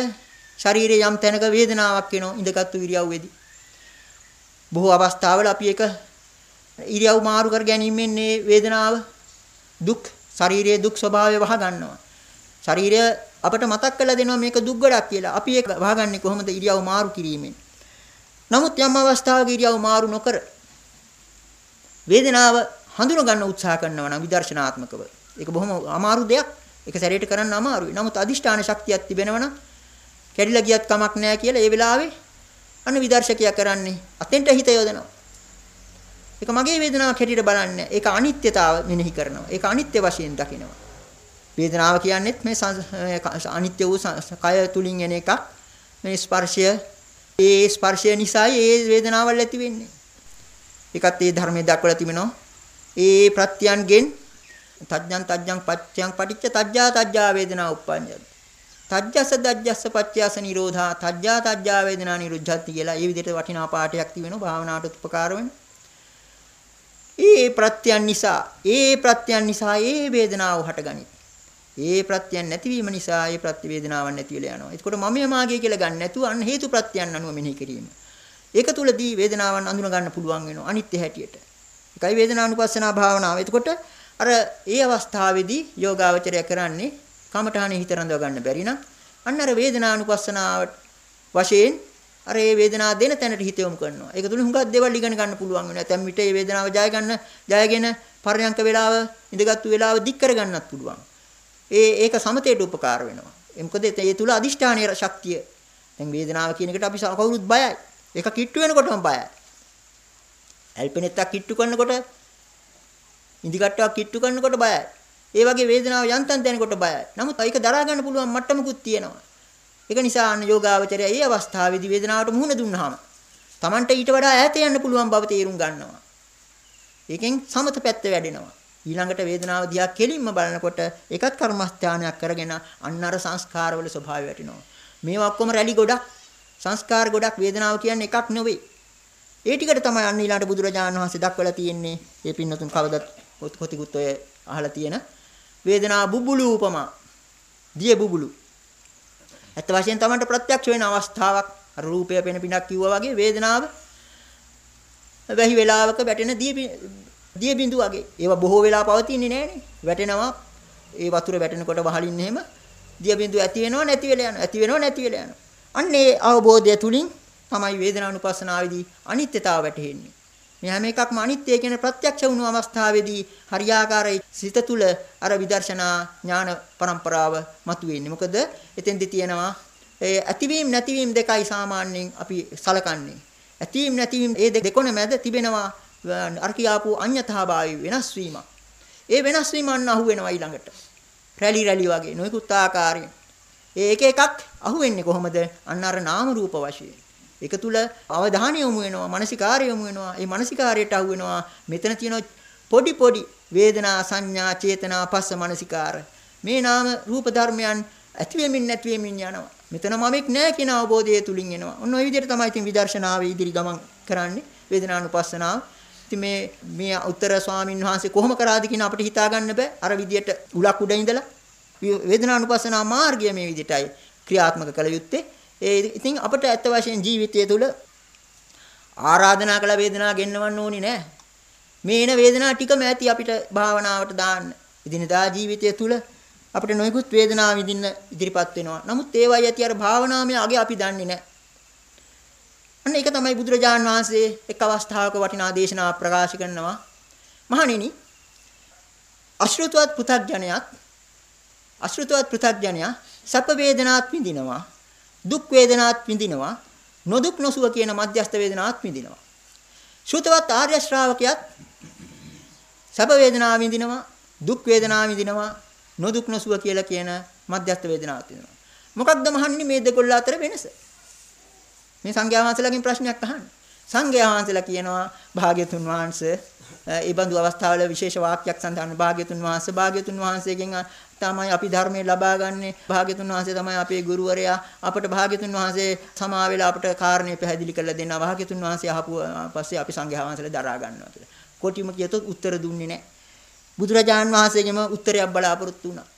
ශරීරයේ යම් තැනක වේදනාවක් එනවා ඉඳගත්තු ඉරියව්වේදී. බොහෝ අවස්ථාවල අපි ඒක ඉරියව් මාරු කර ගැනීමෙන් මේ වේදනාව දුක් ශරීරයේ දුක් ස්වභාවය වහ ගන්නවා. ශරීරය අපට මතක් කරලා දෙනවා මේක දුක් ගොඩක් කියලා. අපි ඒක වහගන්නේ කොහොමද ඉරියව් මාරු කිරීමෙන්. නමුත් යම් අවස්ථාවක ඉරියව් මාරු නොකර වේදනාව හඳුන ගන්න උත්සාහ කරනවා නම් විදර්ශනාත්මකව. ඒක බොහොම අමාරු දෙයක්. ඒක සැරේට කරන්න අමාරුයි. නමුත් අදිෂ්ඨාන ශක්තියක් තිබෙනවා නම් කැඩිලා ගියත් කමක් නැහැ කියලා ඒ වෙලාවේ අන්න විදර්ශකයා කරන්නේ අතෙන්ට හිත යොදනවා. ඒක මගේ වේදනාවක් හැටියට බලන්නේ. ඒක අනිත්‍යතාව මෙනෙහි කරනවා. ඒක අනිත්‍ය වශයෙන් දකිනවා. වේදනාව කියන්නේත් මේ අනිත්‍ය වූ කය තුලින් එන එකක්. මේ ස්පර්ශය ඒ ස්පර්ශය නිසායි ඒ වේදනාවල් ඇති වෙන්නේ. ඒකත් ඒ ධර්මයේ දක්වලා තිබෙනවා. ඒ ප්‍රත්‍යයන්ගෙන් තජ්ජං තජ්ජං පච්චයන් පටිච්ච තජ්ජා තජ්ජා වේදනා උප්පඤ්ඤති. තජ්ජස දජ්ජස්ස පච්චයස නිරෝධා තජ්ජා තජ්ජා වේදනා නිරුද්ධති කියලා ඒ විදිහට වටිනා පාඩයක් තියෙනවා භාවනාවට උපකාර වෙන. ඒ ප්‍රත්‍යයන් නිසා ඒ ප්‍රත්‍යයන් නිසා ඒ වේදනාව හටගනි. ඒ ප්‍රත්‍යයන් නැතිවීම නිසා ඒ ප්‍රත්‍ය වේදනාවක් නැති වෙලා යනවා. එතකොට මම මාගේ කියලා ගන්න නැතුව අන්න හේතු ප්‍රත්‍යයන් අනුව මෙනෙහි කිරීම. ඒක තුලදී වේදනාවන් අඳුන ගන්න පුළුවන් වෙනවා අනිත්‍ය හැටියට. ඒකයි වේදනානුපස්සනා භාවනාව. එතකොට අර ඒ අවස්ථාවේදී යෝගාවචරය කරන්නේ කමඨානේ හිත රඳව ගන්න බැරි නම් අන්න අර වේදනානුපස්සනාවට වශයෙන් අර ඒ වේදනාව දෙන තැනට හිත යොමු කරනවා. ඒක තුලින් හුඟක් දේවල් ඉගෙන ගන්න පුළුවන් වෙනවා. ඇතැම් විට මේ වේදනාව ජය ගන්න ජයගෙන පරයන්ක වේලාව ඉඳගත්තු වේලාව දික් කර ගන්නත් පුළුවන්. ඒ ඒක සමතේට උපකාර වෙනවා. ඒ මොකද ඒ තුල අදිෂ්ඨානීය ශක්තිය. දැන් වේදනාව කියන එකට අපි කවුරුත් බයයි. ඒක කිට්ටු වෙනකොටම බයයි. ඇල්පෙනෙත්තක් කිට්ටු කරනකොට ඉදිකට්ටාවක් කිට්ටු කරනකොට බයයි. ඒ වගේ වේදනාව යන්තම් දැනකොට බයයි. නමුත් ඒක දරා ගන්න පුළුවන් මට්ටමකුත් තියෙනවා. ඒක නිසා අන්න යෝගාවචරය මේ අවස්ථාවේදී වේදනාවට මුහුණ දුන්නාම Tamanට ඊට වඩා ඈත යන්න පුළුවන් බව තේරුම් ගන්නවා. ඒකෙන් සමත පැත්ත වැඩෙනවා. ඊළඟට වේදනාව දිහා කෙලින්ම බලනකොට ඒකත් කර්මස්ථානයක් කරගෙන අන්න අර සංස්කාරවල ස්වභාවය වැටෙනවා. මේවා ඔක්කොම රැලි ගොඩක් සංස්කාර ගොඩක් වේදනාව කියන්නේ එකක් නෙවෙයි. ඒ ටිකට තමයි අන්න ඊළඟට බුදුරජාණන් වහන්සේ දක්වලා තියෙන්නේ. මේ පින්නතුන් කවදත් කොතිකුත් ඔය අහලා තියෙන වේදනා බුබුලු උපමා. දිය බුබුලු. ඇත්ත වශයෙන් Tamanට ප්‍රත්‍යක්ෂ වෙන අවස්ථාවක් අර රූපය පෙන පිනක් කිව්වා වගේ වේදනාව වැහි වේලාවක වැටෙන දිය දිය බිඳු වගේ. ඒවා බොහෝ වෙලා පවතින්නේ නැහනේ. වැටෙනවා. ඒ වතුර වැටෙනකොට වහලින් එහෙම දිය බිඳු ඇති වෙනව නැති වෙලා යනවා. ඇති වෙනව නැති වෙලා යනවා. අන්න ඒ අවබෝධය තුලින් තමයි වේදනානුපස්සනාවේදී අනිත්‍යතාව වැටහෙන්නේ. මේ හැම එකක්ම අනිත්‍ය කියන ප්‍රත්‍යක්ෂ වුණු අවස්ථාවේදී හරියාකාරයි සිත තුළ අර විදර්ශනා ඥාන પરම්පරාව මතුවෙන්නේ. මොකද එතෙන්දී තියෙනවා ඒ ඇතිවීම නැතිවීම දෙකයි සාමාන්‍යයෙන් අපි සලකන්නේ. ඇතිවීම නැතිවීම ඒ දෙකොන මැද තිබෙනවා අර කියාපු අඤ්‍යතාභාවය වෙනස් වීමක්. ඒ වෙනස් වීම අන්න අහු වෙනවා ඊළඟට. රැලි රැලි වගේ නොයෙකුත් ආකාරයෙන්. ඒ එක එකක් අහු වෙන්නේ කොහොමද? අන්න අර නාම රූප වශයෙන්. ඒක තුල අවධානය යොමු වෙනවා, මානසිකාර්ය යොමු වෙනවා. ඒ මානසිකාර්යයට අහු වෙනවා මෙතන තියෙන පොඩි පොඩි වේදනා, සංඥා, චේතනා, පස්ස මානසිකාර. මේ නාම රූප ධර්මයන් ඇති වෙමින් නැති වෙමින් යනවා. මෙතන මමෙක් නැහැ කියන අවබෝධය තුලින් එනවා. ඔන්න ඔය විදිහට තමයි ඉතින් විදර්ශනාවේ ඉදිරි ගමන් කරන්නේ. වේදනානුපස්සනාව. ඉතින් මේ මේ උත්තර ස්වාමින් වහන්සේ කොහොම කරාද කියන අපිට හිතා ගන්න බෑ. අර විදිහට උලක් උඩ ඉඳලා වේදනානුපස්සනා මාර්ගය මේ විදිහටයි ක්‍රියාත්මක කළ යුත්තේ. ඒ ඉතින් අපිට ඇත්ත වශයෙන් ජීවිතය තුළ ආරාධනා කළ වේදනාව ගෙන්නවන්න ඕනි නෑ. මේ එන වේදනාව ටිකම ඇති අපිට භාවනාවට දාන්න. ඉදිනදා ජීවිතය තුළ අපිට නොයෙකුත් වේදනා විඳින්න ඉදිරිපත් වෙනවා. නමුත් ඒවයි ඇති අර භාවනාමය අගේ අපි දන්නේ නැහැ. අන්න ඒක තමයි බුදුරජාන් වහන්සේ එක් අවස්ථාවක වටිනා දේශනාවක් ප්‍රකාශ කරනවා. මහණෙනි අශෘතවත් පෘථග්ජනයත් අශෘතවත් පෘථග්ජනයා සැප වේදනාත් විඳිනවා. දුක් වේදනාත් විඳිනවා නොදුක් නොසුව කියන මධ්‍යස්ථ වේදනාත් විඳිනවා. ශ්‍රුතවත් ආර්ය ශ්‍රාවකයාත් සැප වේදනා විඳිනවා දුක් වේදනා විඳිනවා නොදුක් නොසුව කියලා කියන මධ්‍යස්ථ වේදනාවත් විඳිනවා. මොකක්ද මහන්නේ මේ දෙකොල්ල අතර වෙනස? මේ සංඝයා වහන්සේලාගෙන් ප්‍රශ්නයක් අහන්න. සංඝයා වහන්සේලා කියනවා භාග්‍යතුන් වහන්සේ ඒ බඳු අවස්ථාවල විශේෂ වාක්‍යයක් සඳහන් භාග්‍යතුන් වහන්සේ භාග්‍යතුන් වහන්සේගෙන් තමයි අපි ධර්මයේ ලබා ගන්නෙ භාග්‍යතුන් වහන්සේ තමයි අපේ ගුරුවරයා අපට භාග්‍යතුන් වහන්සේ සමා වෙලා අපට කාරණේ පැහැදිලි කරලා දෙනවා භාග්‍යතුන් වහන්සේ අහපු පස්සේ අපි සංඝයා වහන්සේලා දරා ගන්නවා කියලා. කොටිම කියතොත් උත්තර දුන්නේ නැහැ. බුදුරජාන් වහන්සේගෙම උත්තරයක් බලාපොරොත්තු වුණා.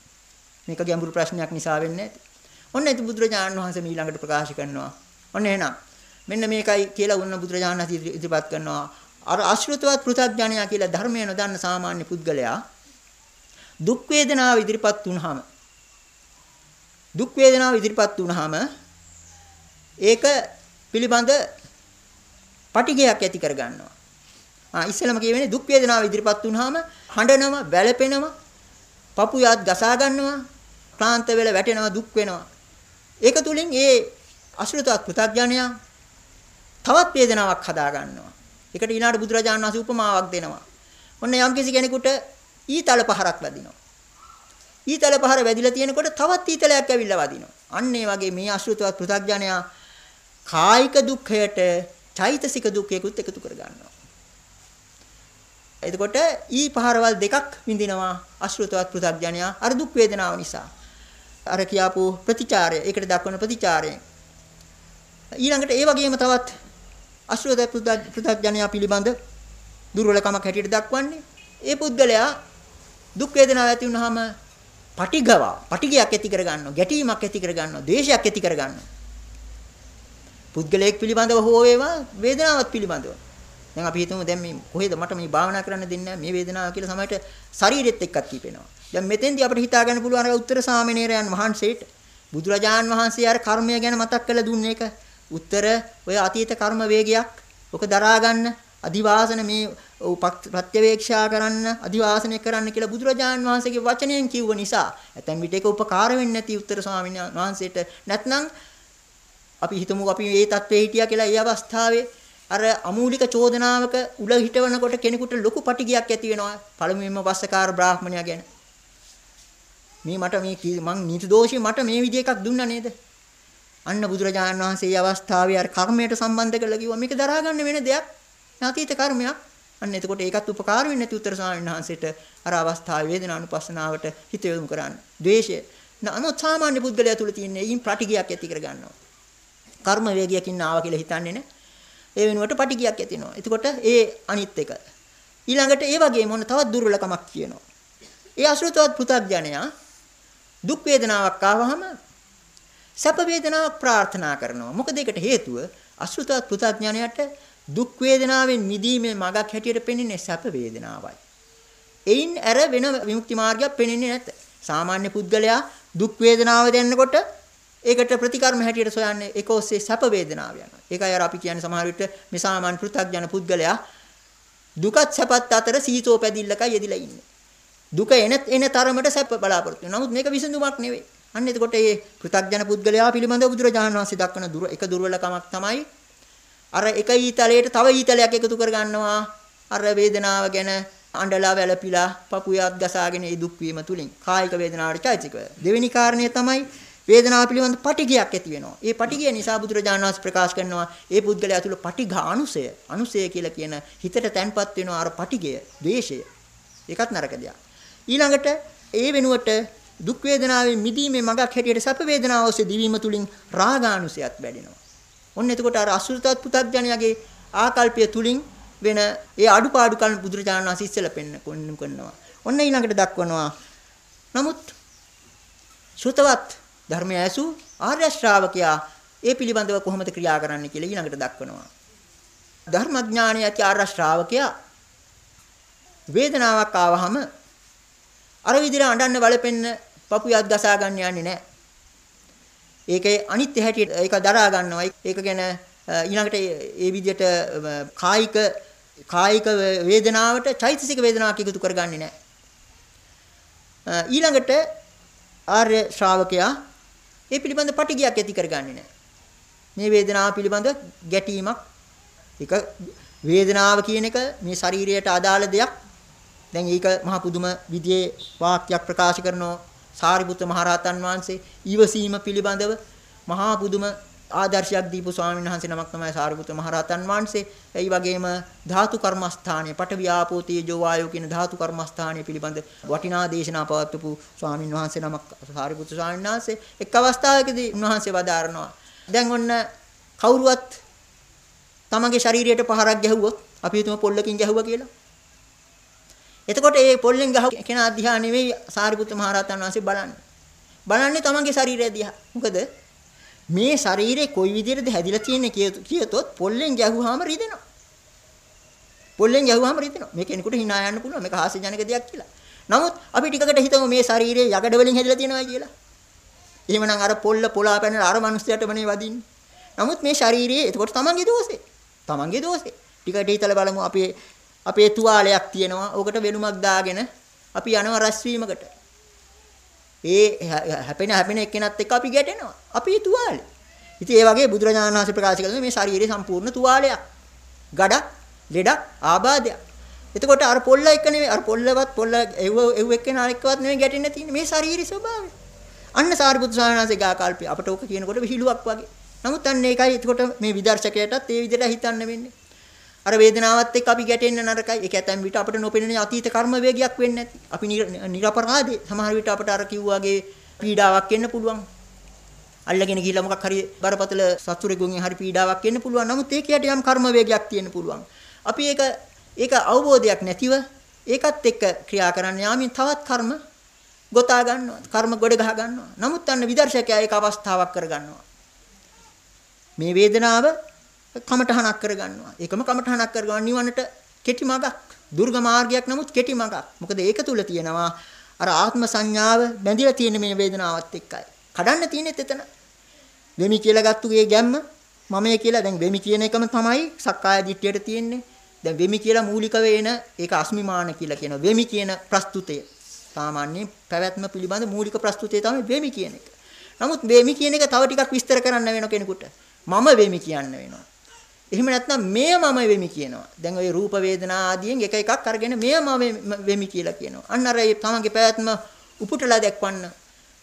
මේක ගැඹුරු ප්‍රශ්නයක් නිසා වෙන්නේ නැති. ඔන්න ඒක බුදුරජාන් වහන්සේ ඊළඟට ප්‍රකාශ කරනවා. ඔන්න එහෙනම් මෙන්න මේකයි කියලා උන්න බුදුරජාණන් වහන්සේ ඉදිරිපත් කරනවා. අර අශෘතවත් පෘථග්ජනයා කියලා ධර්මය නොදන්න සාමාන්‍ය පුද්ගලයා දුක් වේදනාව ඉදිරිපත් වුනහම දුක් වේදනාව ඉදිරිපත් වුනහම ඒක පිළිබඳ පටිගයක් ඇති කර ගන්නවා. ආ ඉස්සෙල්ලම කියවෙන්නේ දුක් වේදනාව ඉදිරිපත් වුනහම හඬනවා, වැළපෙනවා, පපු යත් ගසා ගන්නවා, ක්ලාන්ත වෙලා වැටෙනවා, දුක් වෙනවා. ඒක තුලින් ඒ අශෘතවත් පෘථග්ජනයා තවත් වේදනාවක් හදා ගන්නවා. ඒකට ඊළාට බුදුරජාණන් වහන්සේ උපමාවක් දෙනවා. ඔන්න යම්කිසි කෙනෙකුට ඊතල පහරක් වදිනවා. ඊතල පහර වැදිලා තියෙනකොට තවත් ඊතලයක් ඇවිල්ලා වදිනවා. අන්න ඒ වගේ මේ අශෘතවත් පෘථග්ජනයා කායික දුක්ඛයට චෛතසික දුක්ඛයකුත් එකතු කර ගන්නවා. එතකොට ඊ පහරවල් දෙකක් විඳිනවා අශෘතවත් පෘථග්ජනයා අර දුක් වේදනාව නිසා. අර කියාපු ප්‍රතිචාරය ඒකට දක්වන ප්‍රතිචාරයෙන් ඊළඟට ඒ වගේම තවත් අශෘත පෘථග්ජනයා පිළිබඳ දුර්වලකමක් හැටියට දක්වන්නේ ඒ පුද්ගලයා දුක් වේදනාව ඇති වුනහම පටිගව පටිගයක් ඇති කර ගන්නවා ගැටීමක් ඇති කර ගන්නවා ද්වේෂයක් ඇති කර ගන්නවා පුද්ගලයෙක් පිළිබඳව හෝ වේවා වේදනාවක් පිළිබඳව. දැන් අපි හිතමු දැන් මේ කොහෙද මට මේ භාවනා කරන්න දෙන්නේ මේ වේදනාව කියලා සමහරට ශරීරෙත් එක්කත් කීපෙනවා. දැන් මෙතෙන්දී අපිට හිතා ගන්න පුළුවන් අර උත්තර සාමණේරයන් වහන්සේට බුදුරජාන් වහන්සේ අර කර්මය ගැන මතක් කරලා දුන්නේ ඒක. උත්තර ඔය අතීත කර්ම වේගයක් ඔක දරා ගන්න අදිවාසන මේ ප්‍රත්‍යවේක්ෂා කරන්න අදිවාසනය කරන්න කියලා බුදුරජාන් වහන්සේගේ වචනයෙන් කිව්ව නිසා ඇතැම් විට ඒක උපකාර වෙන්නේ නැති උත්තර ස්වාමීන් වහන්සේට. නැත්නම් අපි හිතමු අපි මේ தත්ත්වයේ හිටියා කියලා ඒ අවස්ථාවේ අර අමූලික චෝදනාවක උල හිටවනකොට කෙනෙකුට ලොකු පටිගයක් ඇති වෙනවා පළමුවෙන්ම වස්සකාර බ්‍රාහ්මණයා ගැන. මේ මට මේ මං නීති දෝෂي මට මේ විදිහ එකක් දුන්නා නේද? අන්න බුදුරජාණන් වහන්සේ මේ අවස්ථාවේ අර කර්මයට සම්බන්ධ කරලා කිව්වා මේක දරා ගන්න වෙන දෙයක්. අතීත කර්මයක්. අන්න එතකොට ඒකත් උපකාර වෙන්නේ නැති උත්තර ස්වාමීන් වහන්සේට අර අවස්ථාවේ වේදනානුපස්සනාවට හිත යොමු කරන්න. ද්වේෂය. නමුත් සාමාන්‍ය පුද්ගලයා තුල තියෙන ඊයින් ප්‍රතිගයක් ඇති කර ගන්නවා. කර්ම වේගයකින් ආවා කියලා හිතන්නේ නැහැ. ඒ වෙනුවට පටිගයක් ඇති වෙනවා. එතකොට ඒ අනිත් එක. ඊළඟට ඒ වගේම මොන තවත් දුර්වලකමක් කියනවා. ඒ අසෘතවත් පෘථග්ජනයා දුක් වේදනාවක් ආවහම සැප වේදනාවක් ප්‍රාර්ථනා කරනවා. මොකද ඒකට හේතුව අසෘතවත් පෘථග්ජනයාට දුක් වේදනාවෙන් මිදීමේ මගක් හැටියට පෙනෙන්නේ සැප වේදනාවයි. එයින් ඇර වෙන විමුක්ති මාර්ගයක් පෙනෙන්නේ නැත. සාමාන්‍ය පුද්ගලයා දුක් වේදනාව දැනනකොට ඒකට ප්‍රතිකර්ම හැටියට සොයන්නේ ඒක ඔස්සේ සැප වේදනාව යනවා. ඒකයි අර අපි කියන්නේ සමහර විට මේ සාමාන්‍ය පෘථග්ජන පුද්ගලයා දුකත් සැපත් අතර සීතෝ පැදිල්ලකයි යෙදිලා ඉන්නේ. දුක එන එන තරමට සැප බලාපොරොත්තු වෙනවා. නමුත් මේක විසඳුමක් නෙවෙයි. අන්න එතකොට මේ පෘථග්ජන පුද්ගලයා පිළිබඳව බුදුරජාණන් වහන්සේ දක්වන දුර එක දුර්වලකමක් තමයි අර එක ඊතලයට තව ඊතලයක් එකතු කර ගන්නවා අර වේදනාව ගැන අඬලා වැළපිලා පපුයත් ගසාගෙන ඒ දුක් වීම තුලින් කායික වේදනාවට චෛතසික දෙවෙනි කාරණය තමයි වේදනාව පිළිබඳ පටිගයක් ඇති වෙනවා. ඒ පටිගය නිසා බුදුරජාණන් වහන්සේ ප්‍රකාශ කරනවා ඒ පුද්ගලයා තුල පටිඝානුසය, අනුසය කියලා කියන හිතට තැන්පත් වෙනවා අර පටිගය, ද්වේෂය. ඒකත් නරක දෙයක්. ඊළඟට ඒ වෙනුවට දුක් වේදනාවෙන් මිදීමේ මඟක් හැටියට සැප වේදනාව ඔස්සේ දිවීම තුලින් රාගානුසයත් වැඩෙනවා. ඔන්න එතකොට අර අසුරතත් පුතග්ජනයාගේ ආකල්පය තුලින් වෙන ඒ අඩුපාඩු කල් බුදුරජාණන් වහන්සේ ඉස්සෙල්ලා පෙන්න කොන්නු කරනවා. ඔන්න ඊළඟට දක්වනවා. නමුත් ශ්‍රුතවත් ධර්මය ඇසු ආර්ය ශ්‍රාවකයා ඒ පිළිබඳව කොහොමද ක්‍රියා කරන්න කියලා ඊළඟට දක්වනවා. ධර්මඥානය ඇති ආර්ය ශ්‍රාවකයා වේදනාවක් ආවහම අර විදිහට අඬන්න බලපෙන්න පපුයත් ගසා ගන්න යන්නේ නැහැ. ඒකේ අනිත්‍ය හැටියට ඒක දරා ගන්නවා. ඒක ගැන ඊළඟට ඒ විදිහට කායික කායික වේදනාවට චෛතසික වේදනාවක් එකතු කරගන්නේ නැහැ. ඊළඟට ආර්ය ශ්‍රාවකයා ඒ පිළිබඳ පටිගයක් ඇති කරගන්නේ නැහැ. මේ වේදනාව පිළිබඳ ගැටීමක් ඒක වේදනාව කියන එක මේ ශරීරයට අදාළ දෙයක්. දැන් ඒක මහ පුදුම විදිහේ වාක්‍යයක් ප්‍රකාශ කරනවා සාරිපුත්ත මහරහතන් වහන්සේ ඊවසීම පිළිබඳව මහා පුදුම ආදර්ශයක් දීපු ස්වාමීන් වහන්සේ නමක් තමයි සාරිපුත්‍ර මහරහතන් වහන්සේ. ඒ වගේම ධාතු කර්මස්ථානයේ පඨවි ආපෝ තේජෝ වායෝ කියන ධාතු කර්මස්ථානයේ පිළිබඳ වටිනා දේශනා පවත්වපු ස්වාමීන් වහන්සේ නමක් සාරිපුත්‍ර ස්වාමීන් වහන්සේ එක් අවස්ථාවකදී උන්වහන්සේ වදාරනවා. දැන් ඔන්න කවුරුවත් තමගේ ශරීරයට පහරක් ගැහුවොත් අපි හිතමු පොල්ලකින් ගැහුවා කියලා. එතකොට ඒ පොල්ලෙන් ගහ කෙනා දිහා නෙවෙයි සාරිපුත්‍ර මහරහතන් වහන්සේ බලන්නේ. බලන්නේ තමන්ගේ ශරීරය දිහා. මොකද මේ ශරීරේ කොයි විදිහටද හැදිලා තියෙන්නේ කියතොත් පොල්ලෙන් ගැහුවාම රිදෙනවා. පොල්ලෙන් ගැහුවාම රිදෙනවා. මේ කෙනෙකුට hina යන්න පුළුවන්. මේක හාස්‍යජනක දෙයක් කියලා. නමුත් අපි ටිකකට හිතමු මේ ශරීරයේ යකඩ වලින් හැදිලා තියෙනවා කියලා. එහෙමනම් අර පොල්ල පොලා පැනලා අර මිනිස්සයාට මනේ වදින්නේ. නමුත් මේ ශරීරයේ එතකොට තමන්ගේ දෝෂේ. තමන්ගේ දෝෂේ. ටිකට හිතලා බලමු අපේ අපේ තුවාලයක් තියෙනවා. ඕකට වෙනුමක් දාගෙන අපි යනවා රැස්වීමකට. ඒ හැපෙන හැපෙන එක්කෙනත් එක්ක අපි ගැටෙනවා. අපි තුවාලේ. ඉතින් ඒ වගේ බුදුරජාණන් වහන්සේ ප්‍රකාශ කළා මේ ශරීරය සම්පූර්ණ තුවාලයක්. ගඩක්, ලෙඩක්, ආබාධයක්. එතකොට අර පොල්ල එක නෙවෙයි අර පොල්ලවත් පොල්ල එව් එව් එක්කෙනා එක්කවත් නෙවෙයි ගැටෙන්න තියෙන්නේ මේ ශාරීරික ස්වභාවය. අන්න සාරිපුත්‍ර ස්වාමීන් වහන්සේ ගා කල්පය අපට ඕක කියනකොට විහිළුවක් වගේ. නමුත් අන්න ඒකයි එතකොට මේ විදර්ශකයටත් ඒ විදිහට හිතන්න වෙන්නේ. අර වේදනාවත් එක්ක අපි ගැටෙන්න නරකයි. ඒක ඇතැම් විට අපිට නොපෙනෙන අතීත කර්ම වේගයක් වෙන්නේ නැති. අපි නිර්පරාදේ සමහර විට අපට අර කිව්වාගේ පීඩාවක් එන්න පුළුවන්. අල්ලගෙන ගිහිල්ලා මොකක් හරි බරපතල සතුරෙකුගෙන් හරි පීඩාවක් එන්න පුළුවන්. නමුත් ඒකයට යම් කර්ම වේගයක් තියෙන්න පුළුවන්. අපි ඒක ඒක අවබෝධයක් නැතිව ඒකත් එක්ක ක්‍රියා කරන්න යාමින් තවත් කර්ම ගොතා ගන්නවා. කර්ම ගොඩ ගහ ගන්නවා. නමුත් අන්න විදර්ශකයා ඒක අවස්ථාවක් කර ගන්නවා. මේ වේදනාව කමඨහනක් කරගන්නවා. ඒකම කමඨහනක් කරගන්න නිවනට කෙටි මඟක්. දුර්ග මාර්ගයක් නමුත් කෙටි මඟක්. මොකද ඒක තුල තියෙනවා අර ආත්ම සංඥාව බැඳිලා තියෙන මේ වේදනාවත් එක්කයි. කඩන්න තියෙනෙත් එතන. වෙමි කියලා ගත්තුගේ ගැම්ම මමයේ කියලා දැන් වෙමි කියන එකම තමයි සක්කාය දිට්ඨියට තියෙන්නේ. දැන් වෙමි කියලා මූලික වේන ඒක අස්මිමාන කියලා කියනවා. වෙමි කියන ප්‍රස්තුතය. සාමාන්‍ය පැවැත්ම පිළිබඳ මූලික ප්‍රස්තුතය තමයි වෙමි කියන එක. නමුත් වෙමි කියන එක තව ටිකක් විස්තර කරන්න වෙන කෙනෙකුට මම වෙමි කියන්න වෙනවා. එහෙම නැත්නම් මෙය මම වෙමි කියනවා. දැන් ওই රූප වේදනා ආදියෙන් එක එකක් අරගෙන මෙය මම වෙමි කියලා කියනවා. අන්න අර තමන්ගේ පැවැත්ම උපුටලා දක්වන්න,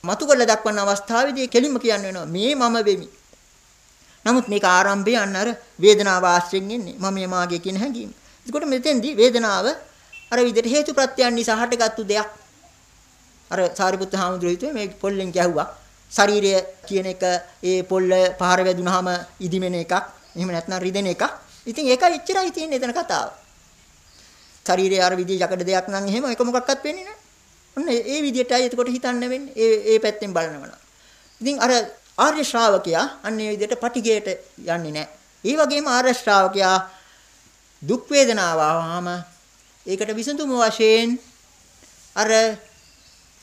මතු කරලා දක්වන්න අවස්ථාවේදී කෙලින්ම කියන්න වෙනවා මේ මම වෙමි. නමුත් මේක ආරම්භයේ අන්න අර වේදනාව ආශ්‍රයෙන් එන්නේ. මම මාගේ කියන හැඟීම. එතකොට මෙතෙන්දී වේදනාව අර විදිහට හේතු ප්‍රත්‍යයන් නිසා හටගත්තු දෙයක්. අර සාරිපුත්ත හාමුදුරුවෝ හිතුවේ මේ පොල්ලෙන් ගැහුවා. ශරීරය කියන එක ඒ පොල්ල පහර වැදුනහම ඉදිමෙන එකක්. එහෙම නැත්නම් රිදෙන එකක්. ඉතින් ඒකයි එච්චරයි තියෙන්නේ එතන කතාව. ශරීරයේ අර විදිහේ යකඩ දෙයක් නම් එහෙම එක මොකක්වත් වෙන්නේ නැහැ. ඔන්න ඒ විදිහටයි එතකොට හිතන්න වෙන්නේ. ඒ ඒ පැත්තෙන් බලනවා. ඉතින් අර ආර්ය ශ්‍රාවකයා අන්න ඒ විදිහට පටිගයට යන්නේ නැහැ. ඒ වගේම ආර්ය ශ්‍රාවකයා දුක් වේදනාව ආවම ඒකට විසඳුම වශයෙන් අර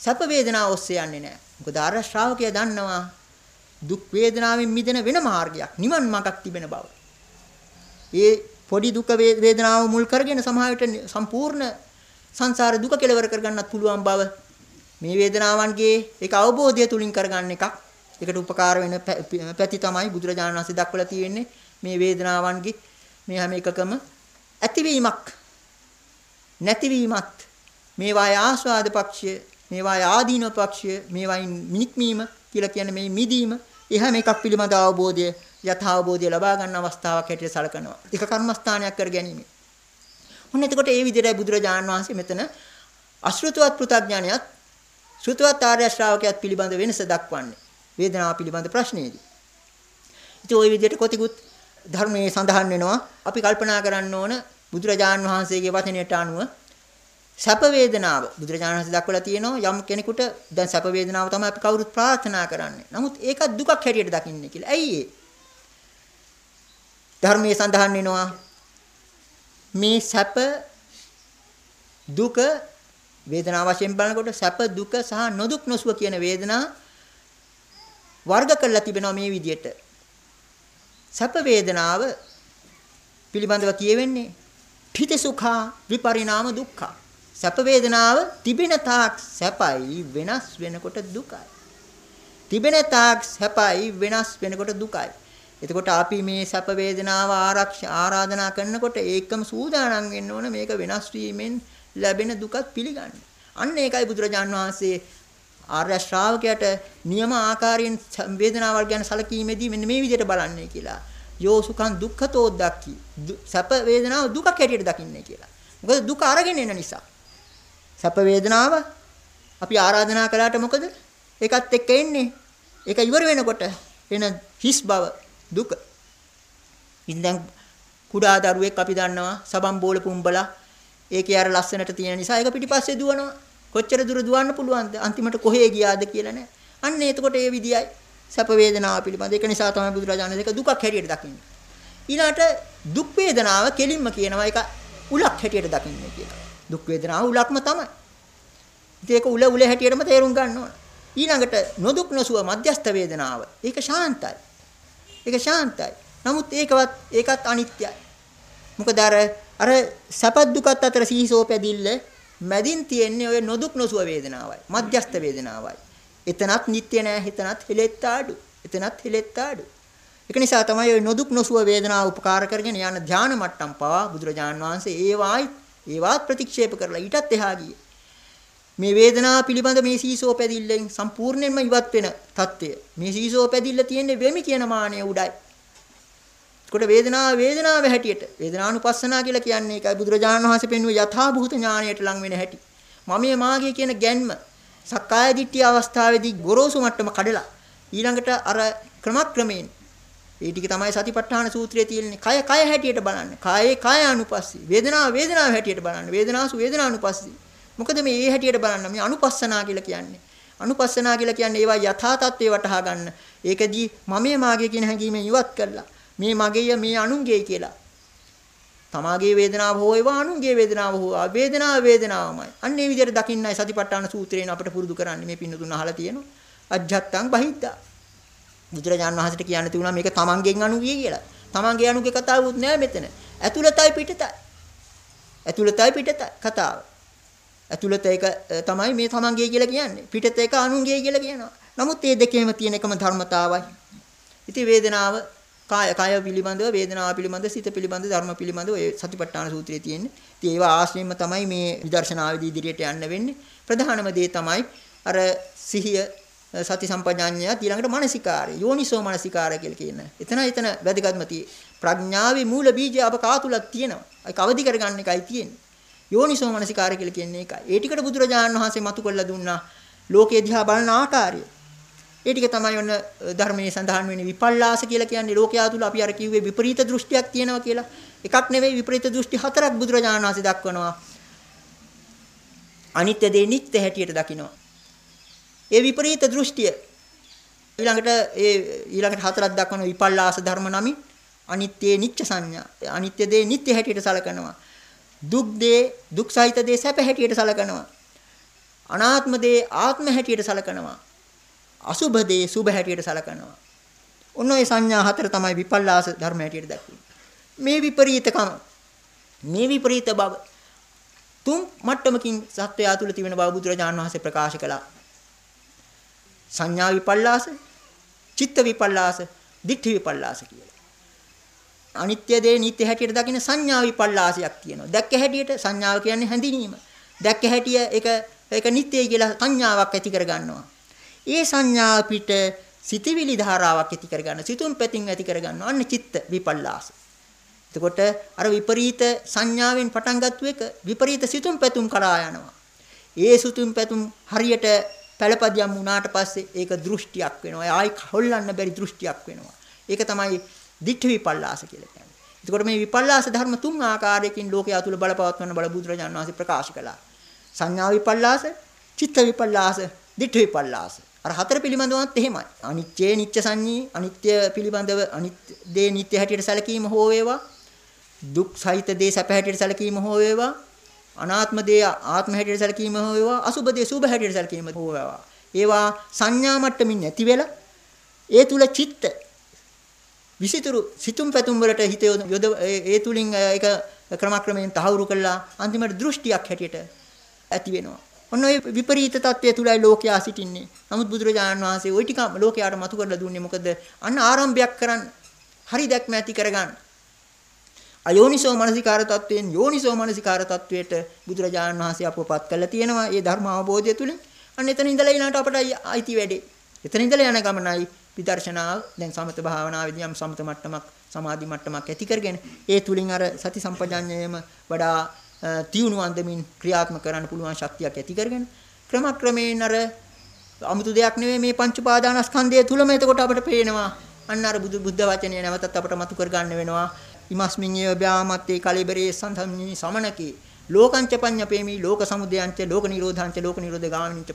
සැප වේදනාව ඔස්සේ යන්නේ නැහැ. මොකද ආර්ය ශ්‍රාවකයා දන්නවා දුක් වේදනාවෙන් මිදෙන වෙන මාර්ගයක් නිවන් මාර්ගක් තිබෙන බව. ඒ පොඩි දුක වේදනාව මුල් කරගෙන සමාහයට සම්පූර්ණ සංසාර දුක කෙලවර කරගන්නත් පුළුවන් බව මේ වේදනාවන්ගේ ඒක අවබෝධය තුලින් කරගන්න එකක්. ඒකට උපකාර වෙන පැති තමයි බුදුරජාණන් වහන්සේ දක්වලා තියෙන්නේ මේ වේදනාවන්ගේ මේ හැම එකකම ඇතිවීමක් නැතිවීමත් මේවායේ ආස්වාද පක්ෂය මේවායේ ආදීන පක්ෂය මේවායින් මිනික්මීම කියලා කියන්නේ මේ මිදීම එහා මේකක් පිළිබඳ අවබෝධය යථාබෝධය ලබා ගන්න අවස්ථාවක් හැටියට සලකනවා. ඒක කර්මස්ථානයක් කර ගැනීම. මොන්න එතකොට ඒ විදිහටයි බුදුරජාණන් වහන්සේ මෙතන අශෘතවත් පෘථග්ඥානියත් ශ්‍රුතවත් ආර්ය ශ්‍රාවකයාත් පිළිබඳ වෙනස දක්වන්නේ. වේදනාව පිළිබඳ ප්‍රශ්නේදී. ඉතින් ওই විදිහට කොතිකුත් ධර්මයේ සඳහන් වෙනවා. අපි කල්පනා කරන්න ඕන බුදුරජාණන් වහන්සේගේ වචනයට අනුව සැප වේදනාව බුදුරජාණන් වහන්සේ දක්වලා තියෙනවා යම් කෙනෙකුට දැන් සැප වේදනාව තමයි අපි කවුරුත් ප්‍රාර්ථනා කරන්නේ. නමුත් ඒකත් දුකක් හැටියට දකින්නේ කියලා. ඇයි ඒ? ධර්මයේ සඳහන් වෙනවා මේ සැප දුක වේදනාව වශයෙන් බලනකොට සැප දුක සහ නොදුක් නොසුව කියන වේදනා වර්ග කරලා තිබෙනවා මේ විදිහට. සැප වේදනාව පිළිබඳව කියවෙන්නේ ඨිත සුඛා විපරිණාම දුක්ඛා සැප වේදනාව තිබෙන තාක් සැපයි වෙනස් වෙනකොට දුකයි. තිබෙන තාක් සැපයි වෙනස් වෙනකොට දුකයි. එතකොට අපි මේ සැප වේදනාව ආරක්ෂ ආරාධනා කරනකොට ඒකම සූදානම් වෙන්න ඕන මේක වෙනස් වීමෙන් ලැබෙන දුකත් පිළිගන්න. අන්න ඒකයි බුදුරජාන් වහන්සේ ආර්ය ශ්‍රාවකයාට නියම ආකාරයෙන් වේදනාවල් ගැන සැලකීමේදී මෙන්න මේ විදිහට බලන්නේ කියලා. යෝ සුඛං දුක්ඛතෝ දක්ඛි. සැප වේදනාව දුකක් හැටියට දකින්නේ කියලා. මොකද දුක අරගෙන එන නිසා. සැප වේදනාව අපි ආරාධනා කළාට මොකද? ඒකත් එක්ක එන්නේ. ඒක ඉවර වෙනකොට එන හිස් බව දුක. ඉතින් දැන් කුඩා දරුවෙක් අපි දන්නවා සබම් බෝල පුම්බලා ඒකේ අර ලස්සනට තියෙන නිසා ඒක පිටිපස්සේ දුවනවා. කොච්චර දුර දුවන්න පුළුවන්ද? අන්තිමට කොහේ ගියාද කියලා නෑ. අන්න එතකොට ඒ විදියයි සැප වේදනාව පිළිබඳ. ඒක නිසා තමයි බුදුරජාණන් දෙක දුකක් හැටියට දකින්නේ. ඊළාට දුක් වේදනාව කෙලින්ම කියනවා ඒක උලක් හැටියට දකින්නේ කියලා. දුක් වේදනාව උලක්ම තමයි. ඉතින් ඒක උල උල හැටියටම තේරුම් ගන්න ඕන. ඊළඟට නොදුක් නොසුව මධ්‍යස්ථ වේදනාව. ඒක ශාන්තයි. ඒක ශාන්තයි. නමුත් ඒකවත් ඒකත් අනිත්‍යයි. මොකද අර අර සැප දුකත් අතර සීසෝ පැදිල්ල මැදින් තියෙන්නේ ඔය නොදුක් නොසුව වේදනාවයි. මධ්‍යස්ථ වේදනාවයි. එතනත් නිට්ටය නෑ, එතනත් හෙලෙත් ආඩු. එතනත් හෙලෙත් ආඩු. ඒක නිසා තමයි ඔය නොදුක් නොසුව වේදනාව උපකාර කරගෙන යන ධානා මට්ටම් පවා බුදුරජාන් වහන්සේ ඒවායි ඒවත් ප්‍රතික්ෂේප කරලා ඊටත් එහා ගියේ. මේ වේදනාව පිළිබඳ මේ සීසෝ පැදිල්ලෙන් සම්පූර්ණයෙන්ම ඉවත් වෙන తত্ত্বය. මේ සීසෝ පැදිල්ල තියෙන්නේ වෙමි කියන මානය උඩයි. ඒකට වේදනාව වේදනාව හැටියට වේදනානුපස්සනා කියලා කියන්නේ ඒකයි බුදුරජාණන් වහන්සේ පෙන්වුවේ යථාභූත ඥාණයට ලං වෙන හැටි. මමයේ මාගේ කියන ගැන්ම සක්කාය දිට්ඨිය අවස්ථාවේදී ගොරෝසු මට්ටම කඩලා ඊළඟට අර ක්‍රමක්‍රමයෙන් ඒ ටික තමයි සතිපට්ඨාන සූත්‍රයේ තියෙන්නේ. කය කය හැටියට බලන්න. කායේ කාය අනුපස්සී. වේදනාව වේදනාව හැටියට බලන්න. වේදනාසු වේදනානුපස්සී. මොකද මේ ඒ හැටියට බලන්න මේ අනුපස්සනා කියලා කියන්නේ. අනුපස්සනා කියලා කියන්නේ ඒවා යථා තත්ත්වේ වටහා ගන්න. ඒකදී මමයේ මාගේ කියන හැඟීමෙන් ඉවත් කරලා මේ මගේය මේ අනුන්ගේ කියලා. තමාගේ වේදනාව හෝ ඒවා අනුන්ගේ වේදනාව හෝ වේදනාව වේදනාවමයි. අන්න ඒ විදිහට දකින්නයි සතිපට්ඨාන සූත්‍රයෙන් අපිට පුරුදු කරන්නේ මේ පින්නතුන් අහලා තියෙනවා. අජ්ජත්තං බහිද්දා. බුදුරජාන් වහන්සේට කියන්න තිබුණා මේක තමන්ගෙන් අනුගිය කියලා. තමන්ගේ අනුගේ කතාවුත් නෑ මෙතන. ඇතුළතයි පිටතයි. ඇතුළතයි පිටතයි කතාව. ඇතුළත එක තමයි මේ තමන්ගේ කියලා කියන්නේ. පිටත එක අනුන්ගේ කියලා කියනවා. නමුත් මේ දෙකේම තියෙන එකම ධර්මතාවයි. ඉතින් වේදනාව කාය කාය පිළිබඳව වේදනාව පිළිබඳව සිත පිළිබඳව ධර්ම පිළිබඳව ඒ සතිපට්ඨාන සූත්‍රයේ තියෙන්නේ. ඉතින් ඒවා ආශ්‍රයෙන්ම තමයි මේ විදර්ශනාවේදී ඉදිරියට යන්න වෙන්නේ. ප්‍රධානම දේ තමයි අර සිහිය සති සම්පජාඤ්ඤය ඊළඟට මානසිකාරය යෝනිසෝ මානසිකාරය කියලා කියන. එතන එතන වැදගත්ම tie ප්‍රඥාවේ මූල බීජය අප කාතුලක් තියෙනවා. ඒක අවදි කරගන්න එකයි තියෙන්නේ. යෝනිසෝ මානසිකාරය කියලා කියන්නේ ඒකයි. ඒ ටිකට බුදුරජාණන් වහන්සේ මතු කළා දුන්නා ලෝකයේ දිහා බලන ආකාරය. ඒ ටික තමයි ඔන්න ධර්මයේ සඳහන් වෙන්නේ විපල්ලාස කියලා කියන්නේ ලෝකයා තුල අපි අර කිව්වේ විපරීත දෘෂ්ටියක් තියෙනවා කියලා. එකක් නෙවෙයි විපරීත දෘෂ්ටි හතරක් බුදුරජාණන් වහන්සේ දක්වනවා. අනිත්‍ය දේ නිත්‍ය හැටියට දකිනවා. ඒ විපරීත දෘෂ්ටිය ඊළඟට ඒ ඊළඟට හතරක් දක්වන විපල්ලාස ධර්ම නමින් අනිත්‍ය නිච්ච සංඥා. අනිත්‍ය දේ නිත්‍ය හැටියට සලකනවා. දුක් දේ දුක් සහිත දේ සැප හැටියට සලකනවා. අනාත්ම දේ ආත්ම හැටියට සලකනවා. අසුභ දේ සුභ හැටියට සලකනවා. ඔන්න ඔය සංඥා හතර තමයි විපල්ලාස ධර්ම හැටියට දක්වන්නේ. මේ විපරීතකම මේ විපරීත බව තුන් මට්ටමකින් සත්වයා තුළ තිබෙන බව බුදුරජාණන් වහන්සේ ප්‍රකාශ කළා. සංඥා විපල්ලාස, චිත්ත විපල්ලාස, දිට්ඨි විපල්ලාස කියලා. අනිත්‍ය දේ නිත්‍ය හැටියට දකින සංඥා විපල්ලාසයක් තියෙනවා. දැක්ක හැටියට සංඥාව කියන්නේ හැඳිනීම. දැක්ක හැටිය ඒක ඒක නිත්‍යයි කියලා සංඥාවක් ඇති කර ගන්නවා. ඒ සංඥා පිට සිතවිලි ධාරාවක් ඇති කරගන්න සිතුම් පැතින් ඇති කරගන්න අන්න චිත්ත විපල්ලාස. එතකොට අර විපරීත සංඥාවෙන් පටන් ගත්තු එක විපරීත සිතුම් පැතුම් කරා යනවා. ඒ සිතුම් පැතුම් හරියට පළපදියම් වුණාට පස්සේ ඒක දෘෂ්ටියක් වෙනවා. ආයි හොල්ලන්න බැරි දෘෂ්ටියක් වෙනවා. ඒක තමයි දිඨ විපල්ලාස කියලා කියන්නේ. එතකොට මේ විපල්ලාස ධර්ම තුන් ආකාරයකින් ලෝකයා තුල බලපවත්වන බල බුදුරජාණන් වහන්සේ ප්‍රකාශ කළා. සංඥා විපල්ලාස, චිත්ත විපල්ලාස, දිඨ විපල්ලාස. අර හතර පිළිබඳවත් එහෙමයි. අනිත්‍ය නිත්‍ය සංඤී අනිත්‍ය පිළිබඳව අනිත්‍ය දේ නිත්‍ය හැටියට සැලකීම හෝ වේවා. දුක් සහිත දේ සැප හැටියට සැලකීම හෝ වේවා. අනාත්ම දේ ආත්ම හැටියට සැලකීම හෝවා අසුබ දේ සුබ හැටියට සැලකීම හෝවා ඒවා සංඥා මට්ටමින් නැති වෙලා ඒ තුල චිත්ත විසිතුරු සිතුම් පැතුම් වලට හිත යොද ඒ තුලින් ඒක ක්‍රමක්‍රමයෙන් තහවුරු කළා අන්තිමට දෘෂ්ටියක් හැටියට ඇති වෙනවා. ඔන්න ඔය විපරීත தත්ත්වය තුලයි ලෝකයා සිටින්නේ. නමුත් බුදුරජාණන් වහන්සේ ওই ටික ලෝකයාට මතු කරලා දුන්නේ මොකද? අන්න ආරම්භයක් කරන් හරි දැක්ම ඇති කරගන්න. අයෝනිසෝ මනසිකාර තත්වයෙන් යෝනිසෝ මනසිකාර තත්වයට බුදුරජාණන් වහන්සේ අපවපත් කළා තියෙනවා. ඒ ධර්ම අවබෝධය තුලින් අන්න එතන ඉඳලා ඊළඟට අපට අයිති වැඩේ. එතන ඉඳලා යන ගමනයි විදර්ශනාව දැන් සමත භාවනාවේදී යම් සමත මට්ටමක් සමාධි මට්ටමක් ඇති කරගෙන ඒ තුලින් අර සති සම්පජාඤ්ඤයම වඩා තියුණු අන්දමින් ක්‍රියාත්මක කරන්න පුළුවන් ශක්තියක් ඇති කරගෙන ක්‍රමක්‍රමයෙන් අර අමුතු දෙයක් නෙවෙයි මේ පංච පාදානස්කන්ධය තුලම එතකොට අපට පේනවා අන්න අර බුදු බුද්ධ වචනය නැවතත් අපට මතු කර ගන්න වෙනවා ඉමස්මින් යේ ව්‍යාමත්තේ කලිබරේ සම්ධම්මි සමනකේ ලෝකංච පඤ්ඤපේමි ලෝක සමුදයංච ලෝක නිරෝධංච ලෝක නිරෝධ ගාමිනිච්ච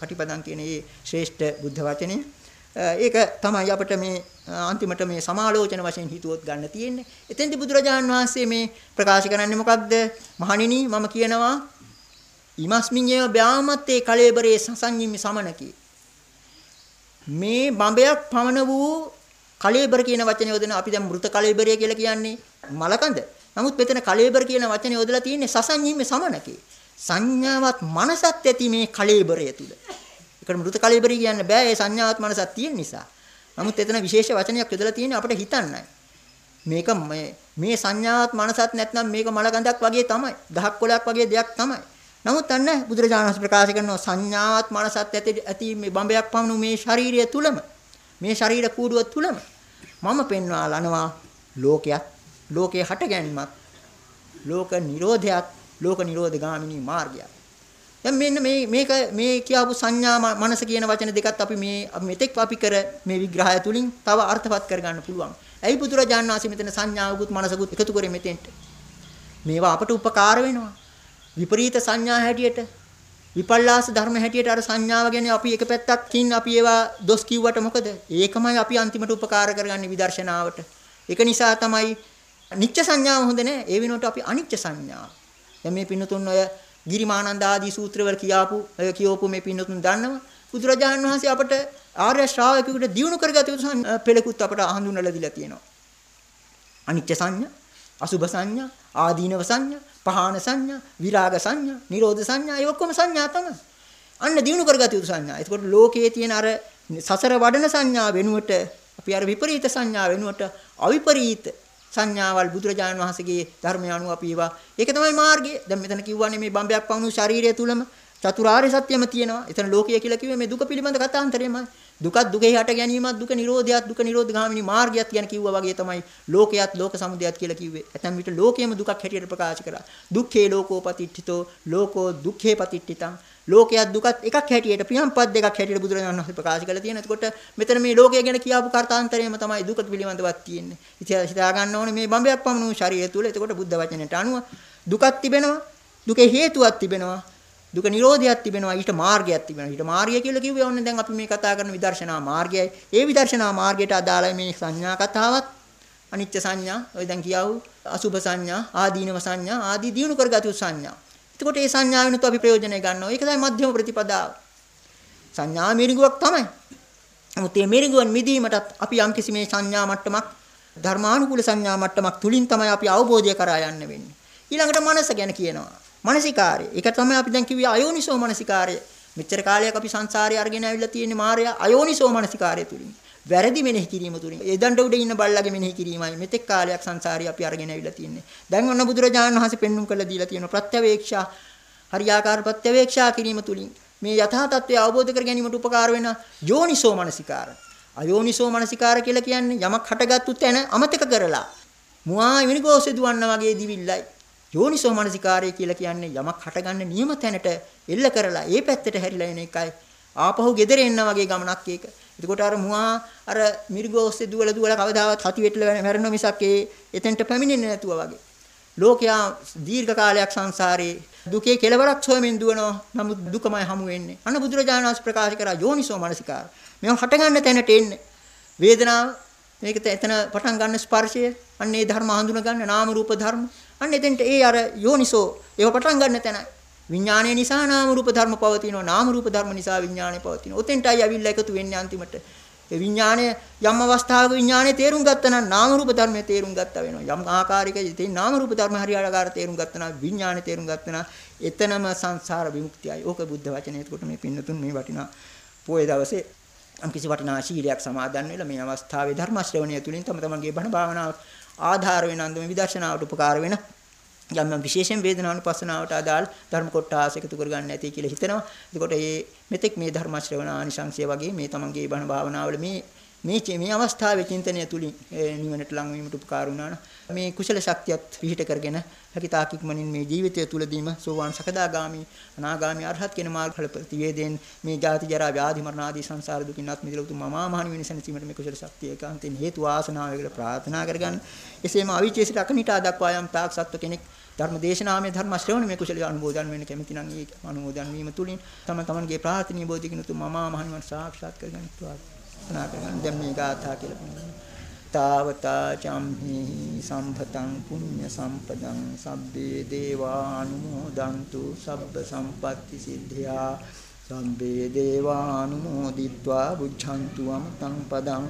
පටිපදං කියන මේ ශ්‍රේෂ්ඨ බුද්ධ වචනය ඒක තමයි අපිට මේ අන්තිමට මේ සමාලෝචන වශයෙන් හිතුවොත් ගන්න තියෙන්නේ. එතෙන්දී බුදුරජාන් වහන්සේ මේ ප්‍රකාශ කරන්නේ මොකක්ද? මහණෙනි මම කියනවා ඉමස්මින් යේ ව්‍යාමත්තේ කලෙබරේ සංසඤ්ඤිමි සමනකී. මේ බඹයක් පමණ වූ කලෙබර කියන වචනේ යොදන අපි දැන් මෘත කලෙබරය කියලා කියන්නේ මලකඳ. නමුත් මෙතන කලෙබර කියන වචනේ යොදලා තියෙන්නේ සසඤ්ඤීමේ සමනකේ. සංඥාවත් මනසත් ඇති මේ කලෙබරය තුල. ඒකට මෘත කලෙබරය කියන්න බෑ ඒ සංඥාවත් මනසත් තියෙන නිසා. නමුත් එතන විශේෂ වචනයක් යොදලා තියෙන්නේ අපිට හිතන්නයි. මේක මේ සංඥාවත් මනසත් නැත්නම් මේක මලකඳක් වගේ තමයි. ගහක් කොළයක් වගේ දෙයක් තමයි. නමුත් අන්න බුදුරජාණන් වහන්සේ ප්‍රකාශ කරනවා සංඥාවත් මනසත් ඇති ඇති මේ බඹයක් පමණු මේ ශාරීරිය තුලම මේ ශරීර කූඩුව තුලම මම පෙන්වා ලනවා ලෝකයක් ලෝකේ හට ගැනීමත් ලෝක නිරෝධයත් ලෝක නිරෝධ ගාමිනී මාර්ගයක් දැන් මෙන්න මේ මේක මේ කියවපු සංඥා මනස කියන වචන දෙකත් අපි මේ මෙතෙක් අපි කර මේ විග්‍රහය තුලින් තව අර්ථවත් කරගන්න පුළුවන්. ඇයි බුදුරජාණන් වහන්සේ මෙතන සංඥාවකුත් මනසකුත් එකතු කරේ මෙතෙන්ට? මේවා අපට උපකාර වෙනවා. විපරීත සංඥා හැටියට විපල්ලාස ධර්ම හැටියට අර සංඥාව ගැන අපි එක පැත්තකින් අපි ඒවා දොස් කිව්වට මොකද? ඒකමයි අපි අන්තිමට උපකාර කරගන්නේ විදර්ශනාවට. ඒක නිසා තමයි නිච්ච සංඥාව හොඳ නෑ. ඒ වෙනුවට අපි අනිච්ච සංඥාව. දැන් මේ පින්නතුන් ඔය ගිරිමානන්ද ආදී සූත්‍රවල කියාපු කියවපු මේ පින්නතුන් දන්නවා. බුදුරජාණන් වහන්සේ අපට ආර්ය ශ්‍රාවකයෙකුට දියුණු කරගත යුතු පෙළකුත් අපට හඳුන්වලා දීලා තියෙනවා. අනිච්ච සංඥා, අසුභ සංඥා, ආදීනව සංඥා, පහාන සංඥා, විරාග සංඥා, නිරෝධ සංඥා, ඒ ඔක්කොම සංඥා තමයි. අන්න දිනු කරගත යුතු සංඥා. එතකොට ලෝකයේ තියෙන අර සසර වඩන සංඥා වෙනුවට අපි අර විපරීත සංඥා වෙනුවට අවිපරීත සංඥාවල් බුදුරජාණන් වහන්සේගේ ධර්මය අනුව අපි ඒවා ඒක තමයි මාර්ගය. දැන් මෙතන කිව්වනේ මේ බම්බයක් පවුණු ශරීරය තුලම චතුරාර්ය සත්‍යම තියෙනවා. එතන ලෝකය කියලා කිව්වේ මේ දුක පිළිබඳ කතාන්තරයමයි. දුකත් දුකේ හට ගැනීමත් දුක නිරෝධයත් දුක නිරෝධ ගාමිනී මාර්ගයත් කියන කිව්වා වගේ තමයි ලෝකයත් ලෝක සමුදයත් කියලා කිව්වේ. ඇතැම් විට ලෝකයේම දුකක් හැටියට ප්‍රකාශ කරා. දුක්ඛේ ලෝකෝ පතිට්ඨිතෝ ලෝකෝ දුක්ඛේ පතිට්ඨිතං ලෝකයක් දුකත් එකක් හැටියට ප්‍රියම්පත් දෙකක් හැටියට බුදුරජාණන් වහන්සේ ප්‍රකාශ කරලා තියෙනවා. එතකොට මෙතන මේ ලෝකය ගැන කියාපු කර්තාන්තරයම තමයි දුක පිළිබඳවත් තියෙන්නේ. ඉතින් හිතා ගන්න ඕනේ මේ බඹයක් පමණු ශරීරය තුල. එතකොට බුද්ධ වචනයට අනුව දුකක් තිබෙනවා. දුකේ හේතුවක් තිබෙනවා. දුක නිරෝධයක් තිබෙනවා ඊට මාර්ගයක් තිබෙනවා. ඊට මාර්ගය කියලා කිව්වේ ඕනේ දැන් අපි මේ කතා කරන විදර්ශනා මාර්ගයයි. ඒ විදර්ශනා මාර්ගයට අදාළයි මේ සංඥා කතාවත්. අනිත්‍ය සංඥා ඔය දැන් කියවු අසුභ සංඥා ආදීනව සංඥා ආදී දිනු කරගතු සංඥා. එතකොට මේ සංඥාවෙනුත් අපි ප්‍රයෝජනය ගන්නවා. ඒක තමයි මධ්‍යම ප්‍රතිපදාව. සංඥා මිරිඟුවක් තමයි. නමුත් මේ මිරිඟුවන් මිදීමටත් අපි යම්කිසි මේ සංඥා මට්ටමක් ධර්මානුකූල සංඥා මට්ටමක් තුලින් තමයි අපි අවබෝධය කරා යන්න වෙන්නේ. ඊළඟට මනස ගැන කියනවා. මනසිකාරය. ඒක තමයි අපි දැන් කිව්වේ අයෝනිසෝ මනසිකාරය. මෙච්චර කාලයක් අපි සංසාරේ අරගෙන ඇවිල්ලා තියෙන්නේ මායя අයෝනිසෝ මනසිකාරය තුලින්. වැරදි මෙනෙහි කිරීම තුලින්. ඒ දණ්ඩ උඩ ඉන්න බල්ලගේ මෙනෙහි කිරීමයි මෙතෙක් කාලයක් සංසාරේ අපි අරගෙන ඇවිල්ලා තියෙන්නේ. දැන් ඔන්න බුදුරජාණන් වහන්සේ පෙන්눔 කළා දීලා තියෙන ප්‍රත්‍යවේක්ෂා හරියාකාර ප්‍රත්‍යවේක්ෂා කිරීම තුලින් මේ යථා තත්ත්වය අවබෝධ කර ගැනීමට උපකාර වෙන යෝනිසෝ මනසිකාර. අයෝනිසෝ මනසිකාර කියලා කියන්නේ යමක් හටගත්තු තැන අමතක කරලා මුවා විනිගෝසෙ දුවන්න වගේ දිවිල්ලයි. යෝනිසෝ මනසිකාරය කියලා කියන්නේ යමක් හටගන්න නියම තැනට එල්ල කරලා ඒ පැත්තට හැරිලා එන එකයි. ආපහු gedere එන්න වගේ ගමනක් ඒක. එතකොට අර මුවා අර මිරිගෝ ඔස්සේ දුවල දුවල කවදාවත් හති වෙట్లా මැරෙන මිසක් ඒ එතෙන්ට පැමිණෙන්නේ නැතුව වගේ. ලෝකයා දීර්ඝ කාලයක් සංසාරේ දුකේ කෙලවරක් සොයමින් දුවනවා. නමුත් දුකමයි හමු වෙන්නේ. අන්න බුදුරජාණන් වහන්සේ ප්‍රකාශ කරා යෝනිසෝ මනසිකාර. මේව හටගන්න තැනට එන්න. වේදනාව මේක එතන පටන් ගන්න ස්පර්ශය අන්නේ ධර්ම හඳුන ගන්න නාම රූප ධර්ම අන්න එතෙන්ට ඒ අර යෝනිසෝ ඒව පටන් ගන්න තැනයි. විඥානය නිසා නාම රූප ධර්ම පවතිනවා. නාම රූප ධර්ම නිසා විඥානය පවතිනවා. ඔතෙන්ටයි අවිල්ලා එකතු වෙන්නේ අන්තිමට. ඒ විඥානය යම් අවස්ථාවක විඥානය තේරුම් ගත්තා නම් නාම රූප ධර්මයේ තේරුම් ගත්තා වෙනවා. යම් ආකාරයක ඉතින් නාම රූප ධර්ම හරියාකාර තේරුම් ගත්තා නම් විඥානය තේරුම් ගත්තා නම් එතනම සංසාර විමුක්තියයි. ඕක බුද්ධ වචනේ. එතකොට මේ පින්නතුන් මේ වටිනා පොයේ දවසේ අම් කිසි වටිනා ශීලයක් සමාදන් වෙලා මේ අවස්ථාවේ ධර්ම ශ්‍රවණය තුලින් තම තමන්ගේ බණ භාවනාව ආධාර වෙන අන්දම විදර්ශනාවට උපකාර වෙන යම් විශේෂයෙන් වේදනානුපස්සනාවට අදාළ ධර්ම කොටස් එකතු කරගන්න නැති කියලා හිතනවා. එතකොට මේ මෙතෙක් මේ ධර්ම ශ්‍රවණ ආනිසංසය වගේ මේ තමන්ගේ බණ භාවනාවල මේ මේ මේ අවස්ථාවේ චින්තනය තුලින් නිවනට ලං වීමට උපකාර වුණා මේ කුසල ශක්තියත් විහිට කරගෙන හැකිතාක් ඉක්මනින් මේ ජීවිතය තුලදීම සෝවාන් සකදාගාමි අනාගාමි අරහත් කියන මාර්ගඵල ප්‍රතිවේදයෙන් මේ ජාති ජරා ව්‍යාධි මරණ ආදී සංසාර දුකින් අත් මිදලා උතුම් මමා මහණි වෙන සැනසීමට මේ කුසල ශක්තිය ඒකාන්තයෙන් හේතු වාසනාව වේගල ප්‍රාර්ථනා කරගන්න. එසේම අවිචේසිත අකනිටා දක්වා යම් තාක් සත්ව කෙනෙක් ධර්ම දේශනාමය ධර්ම ශ්‍රවණ මේ කුසල අනුමෝදන් වෙන්න කැමති නම් ඒ අනුමෝදන් වීම තුලින් තම තමන්ගේ ප්‍රාර්ථනීය බෝධිකින් උතුම් මමා මහණිවන් සාක්ෂාත් කරගන්න ප්‍රාර්ථනා ප්‍රාර්ථනා කරගන්න. දැන් මේ ගාථා කියලා කියනවා. තාවතා චම්හි සම්පතං පුඤ්ඤ සම්පදං සබ්බේ දේවානුමෝදන්තු සබ්බ සම්පatti සිද්ධා. සම්බේ දේවානුමෝදිත්වා බුද්ධන්තු අමතං පදං.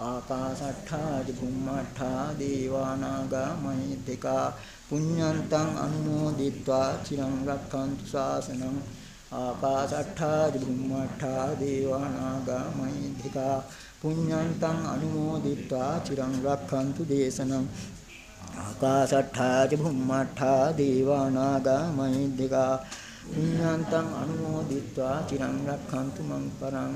ආකාශට්ඨා චුම්මට්ඨා දේවානාගා මහිද්దికා. පුඤ්ඤන්තං අනුමෝදිත්වා. චිරං රක්ඛන්තු ශාසනං. ආකාසට්ඨා දිබුම්මට්ඨා දේවානාගා මහිද්దికා පුඤ්ඤන්තං අනුමෝදිත්වා චිරං රක්ඛන්තු දේශනම් ආකාසට්ඨා දිබුම්මට්ඨා දේවානාගා මහිද්దికා පුඤ්ඤන්තං අනුමෝදිත්වා චිරං රක්ඛන්තු මං පරං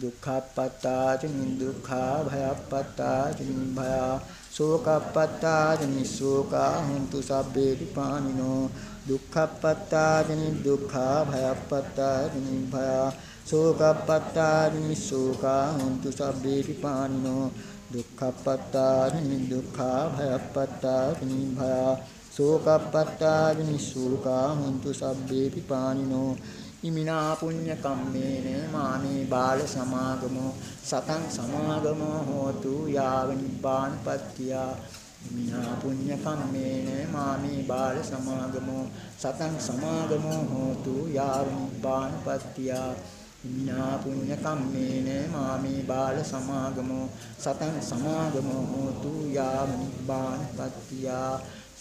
දුක්ඛප්පත්තා ච නිදුක්ඛා භයප්පත්තා ච නිභයා සෝකප්පත්තා ච නිසෝකා හුන්තු සබ්බේ විපානිනෝ දුක්ඛප්පත්තාදිනි දුක්ඛා භයප්පත්තාදිනි භයා සෝකප්පත්තාදිනි සෝකා හොන්තු සබ්බේ පිපානිනෝ දුක්ඛප්පත්තාදිනි දුක්ඛා භයප්පත්තාදිනි භයා සෝකප්පත්තාදිනි සෝකා හොන්තු සබ්බේ පිපානිනෝ ඉමිනා පුඤ්ඤ කම්මේන මාමේ බාල සමාගමෝ. සතං සමාගමෝ හෝතු යාව නිබ්බානපත්තියා මිනා පුඤ්ඤ කම්මේන මාමේ බාල සමාගමෝ සතං සමාගමෝ හෝතු යාව නිබ්බානපත්තිය මිනා පුඤ්ඤ කම්මේන මාමේ බාල සමාගමෝ සතං සමාගමෝ හෝතු යාව නිබ්බානපත්තිය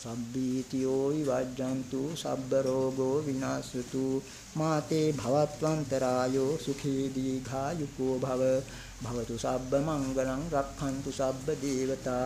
සබ්බීතියෝ විවජ්ජන්තු සබ්බ රෝගෝ විනාශතු මාතේ භවත්වන්තරායෝ සුඛී දීඝායුකෝ භව භවතු සබ්බ මංගලං රක්ඛන්තු සබ්බ දේවතා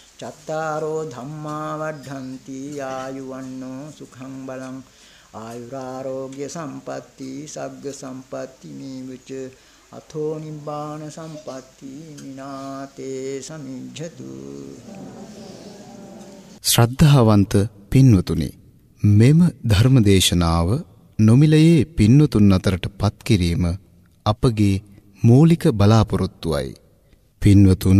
චත්තාරෝ ධම්මා වඩ්ඩಂತಿ ආයුවන්නෝ සුඛං බලං ආයුරාෝග්‍ය සම්පatti සග්ග සම්පatti මේවච අතෝ නිබ්බාන සම්පatti මිනාතේ සමිජ්ජතු ශ්‍රද්ධාවන්ත පින්වතුනි මෙම ධර්මදේශනාව නොමිලයේ පින්වතුන් අතරට පත් කිරීම අපගේ මූලික බලාපොරොත්තුවයි. පින්වතුන්